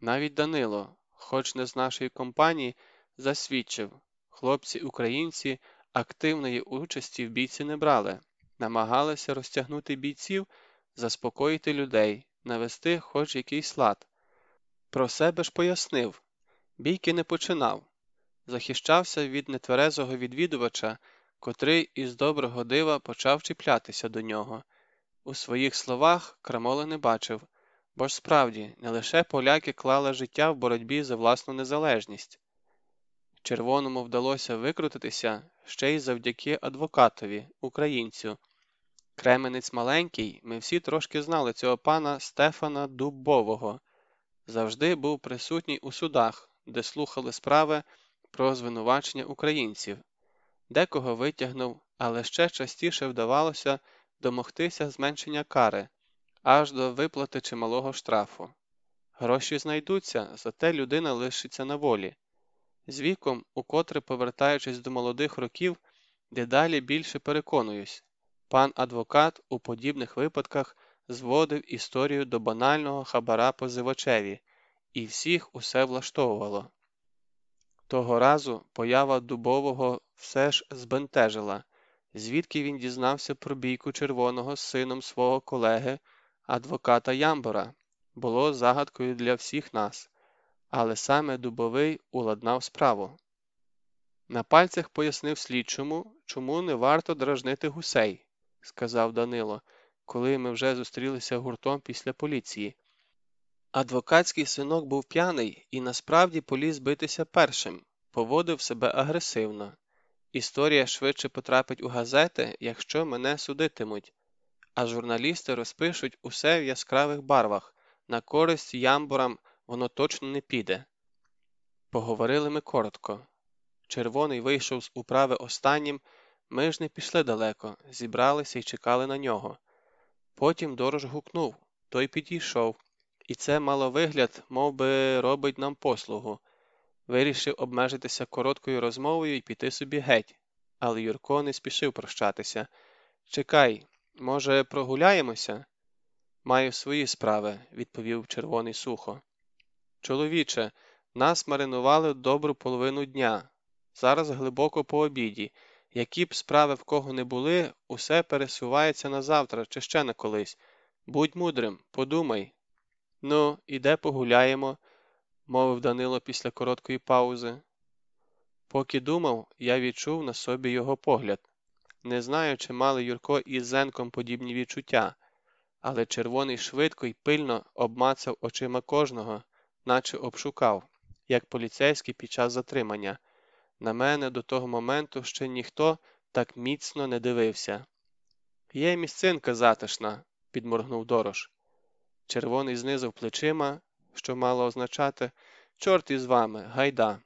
Навіть Данило, хоч не з нашої компанії, засвідчив хлопці українці активної участі в бійці не брали, намагалися розтягнути бійців, заспокоїти людей, навести хоч якийсь лад. Про себе ж пояснив бійки не починав, захищався від нетверезого відвідувача, котрий із доброго дива почав чіплятися до нього. У своїх словах крамоли не бачив, бо ж справді не лише поляки клали життя в боротьбі за власну незалежність. Червоному вдалося викрутитися ще й завдяки адвокатові, українцю. Кременець маленький, ми всі трошки знали цього пана Стефана Дубового, завжди був присутній у судах, де слухали справи про звинувачення українців, декого витягнув, але ще частіше вдавалося домогтися зменшення кари аж до виплати чималого штрафу. Гроші знайдуться, зате людина лишиться на волі. З віком, укотре повертаючись до молодих років, дедалі більше переконуюсь, пан адвокат у подібних випадках зводив історію до банального хабара позивачеві, і всіх усе влаштовувало. Того разу поява дубового все ж збентежила, звідки він дізнався про бійку червоного з сином свого колеги, адвоката Ямбора, було загадкою для всіх нас, але саме дубовий уладнав справу. На пальцях пояснив слідчому, чому не варто дражнити гусей, сказав Данило, коли ми вже зустрілися гуртом після поліції. Адвокатський синок був п'яний і насправді поліз битися першим, поводив себе агресивно. Історія швидше потрапить у газети, якщо мене судитимуть, а журналісти розпишуть усе в яскравих барвах, на користь ямбурам воно точно не піде. Поговорили ми коротко. Червоний вийшов з управи останнім, ми ж не пішли далеко, зібралися і чекали на нього. Потім дорож гукнув, той підійшов, і це мало вигляд, мов би, робить нам послугу. Вирішив обмежитися короткою розмовою і піти собі геть, але Юрко не спішив прощатися. Чекай, може, прогуляємося? Маю свої справи, відповів червоний сухо. Чоловіче, нас маринували добру половину дня. Зараз глибоко по обіді. Які б справи в кого не були, усе пересувається на завтра чи ще на колись. Будь мудрим, подумай. Ну, іде погуляємо, мовив Данило після короткої паузи. Поки думав, я відчув на собі його погляд. Не знаю, чи мали Юрко і Зенком подібні відчуття, але червоний швидко й пильно обмацав очима кожного, наче обшукав, як поліцейський під час затримання. На мене до того моменту ще ніхто так міцно не дивився. Є місцинка затишна, підморгнув Дорош. Червоний знизив плечима, що мало означати чорт із вами, гайда.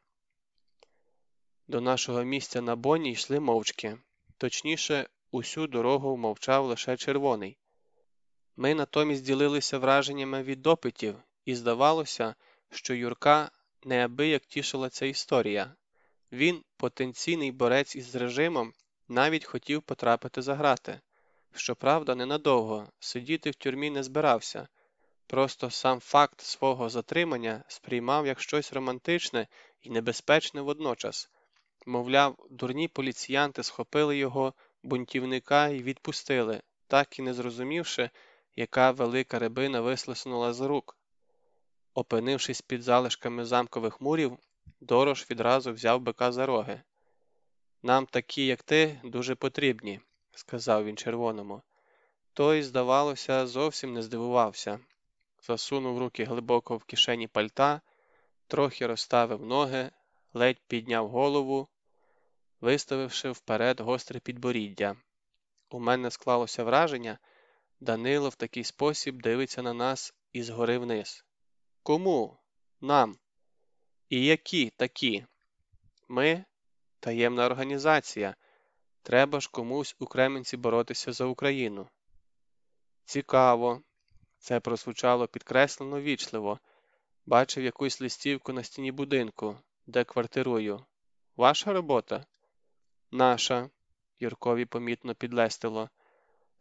До нашого місця на боні йшли мовчки, точніше, усю дорогу мовчав лише червоний. Ми натомість ділилися враженнями від допитів, і здавалося, що Юрка неабияк тішила ця історія. Він, потенційний борець із режимом, навіть хотів потрапити за грати. Щоправда, ненадовго, сидіти в тюрмі не збирався, просто сам факт свого затримання сприймав як щось романтичне і небезпечне водночас. Мовляв, дурні поліціянти схопили його, бунтівника і відпустили, так і не зрозумівши, яка велика рибина вислиснула з рук. Опинившись під залишками замкових мурів, Дорош відразу взяв бика за роги. Нам такі, як ти, дуже потрібні, сказав він червоному. Той, здавалося, зовсім не здивувався. Засунув руки глибоко в кишені пальта, трохи розставив ноги, ледь підняв голову, виставивши вперед гостре підборіддя. У мене склалося враження, Данило в такий спосіб дивиться на нас і згори вниз. Кому? Нам. І які такі? Ми таємна організація. Треба ж комусь у Кременці боротися за Україну. Цікаво. Це прозвучало підкреслено вічливо. Бачив якусь листівку на стіні будинку, де квартирую. Ваша робота? Наша, Юркові помітно підлестило.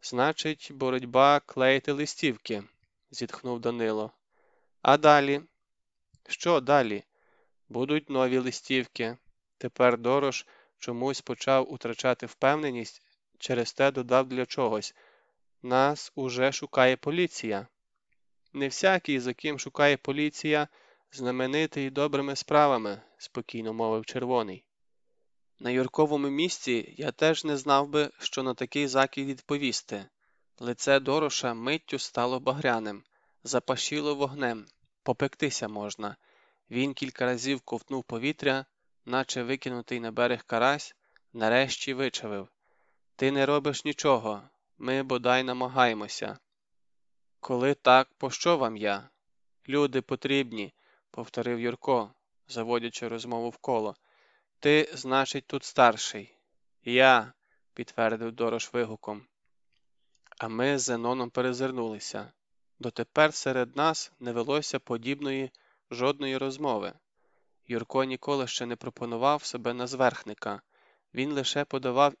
Значить, боротьба клеїти листівки, зітхнув Данило. А далі? Що далі? Будуть нові листівки. Тепер Дорош чомусь почав утрачати впевненість, через те додав для чогось. Нас уже шукає поліція. Не всякий, за ким шукає поліція, знаменитий добрими справами, спокійно мовив червоний. На Юрковому місці я теж не знав би, що на такий закид відповісти. Лице Дороша миттю стало багряним, запашіло вогнем, попектися можна. Він кілька разів ковтнув повітря, наче викинутий на берег карась, нарешті вичавив Ти не робиш нічого, ми бодай намагаємося. Коли так, пощо вам я? Люди потрібні, повторив Юрко, заводячи розмову в коло. Ти, значить, тут старший. Я, підтвердив Дорош вигуком. А ми з Зеноном перезирнулися. Дотепер серед нас не велося подібної жодної розмови. Юрко ніколи ще не пропонував себе на зверхника, він лише подавав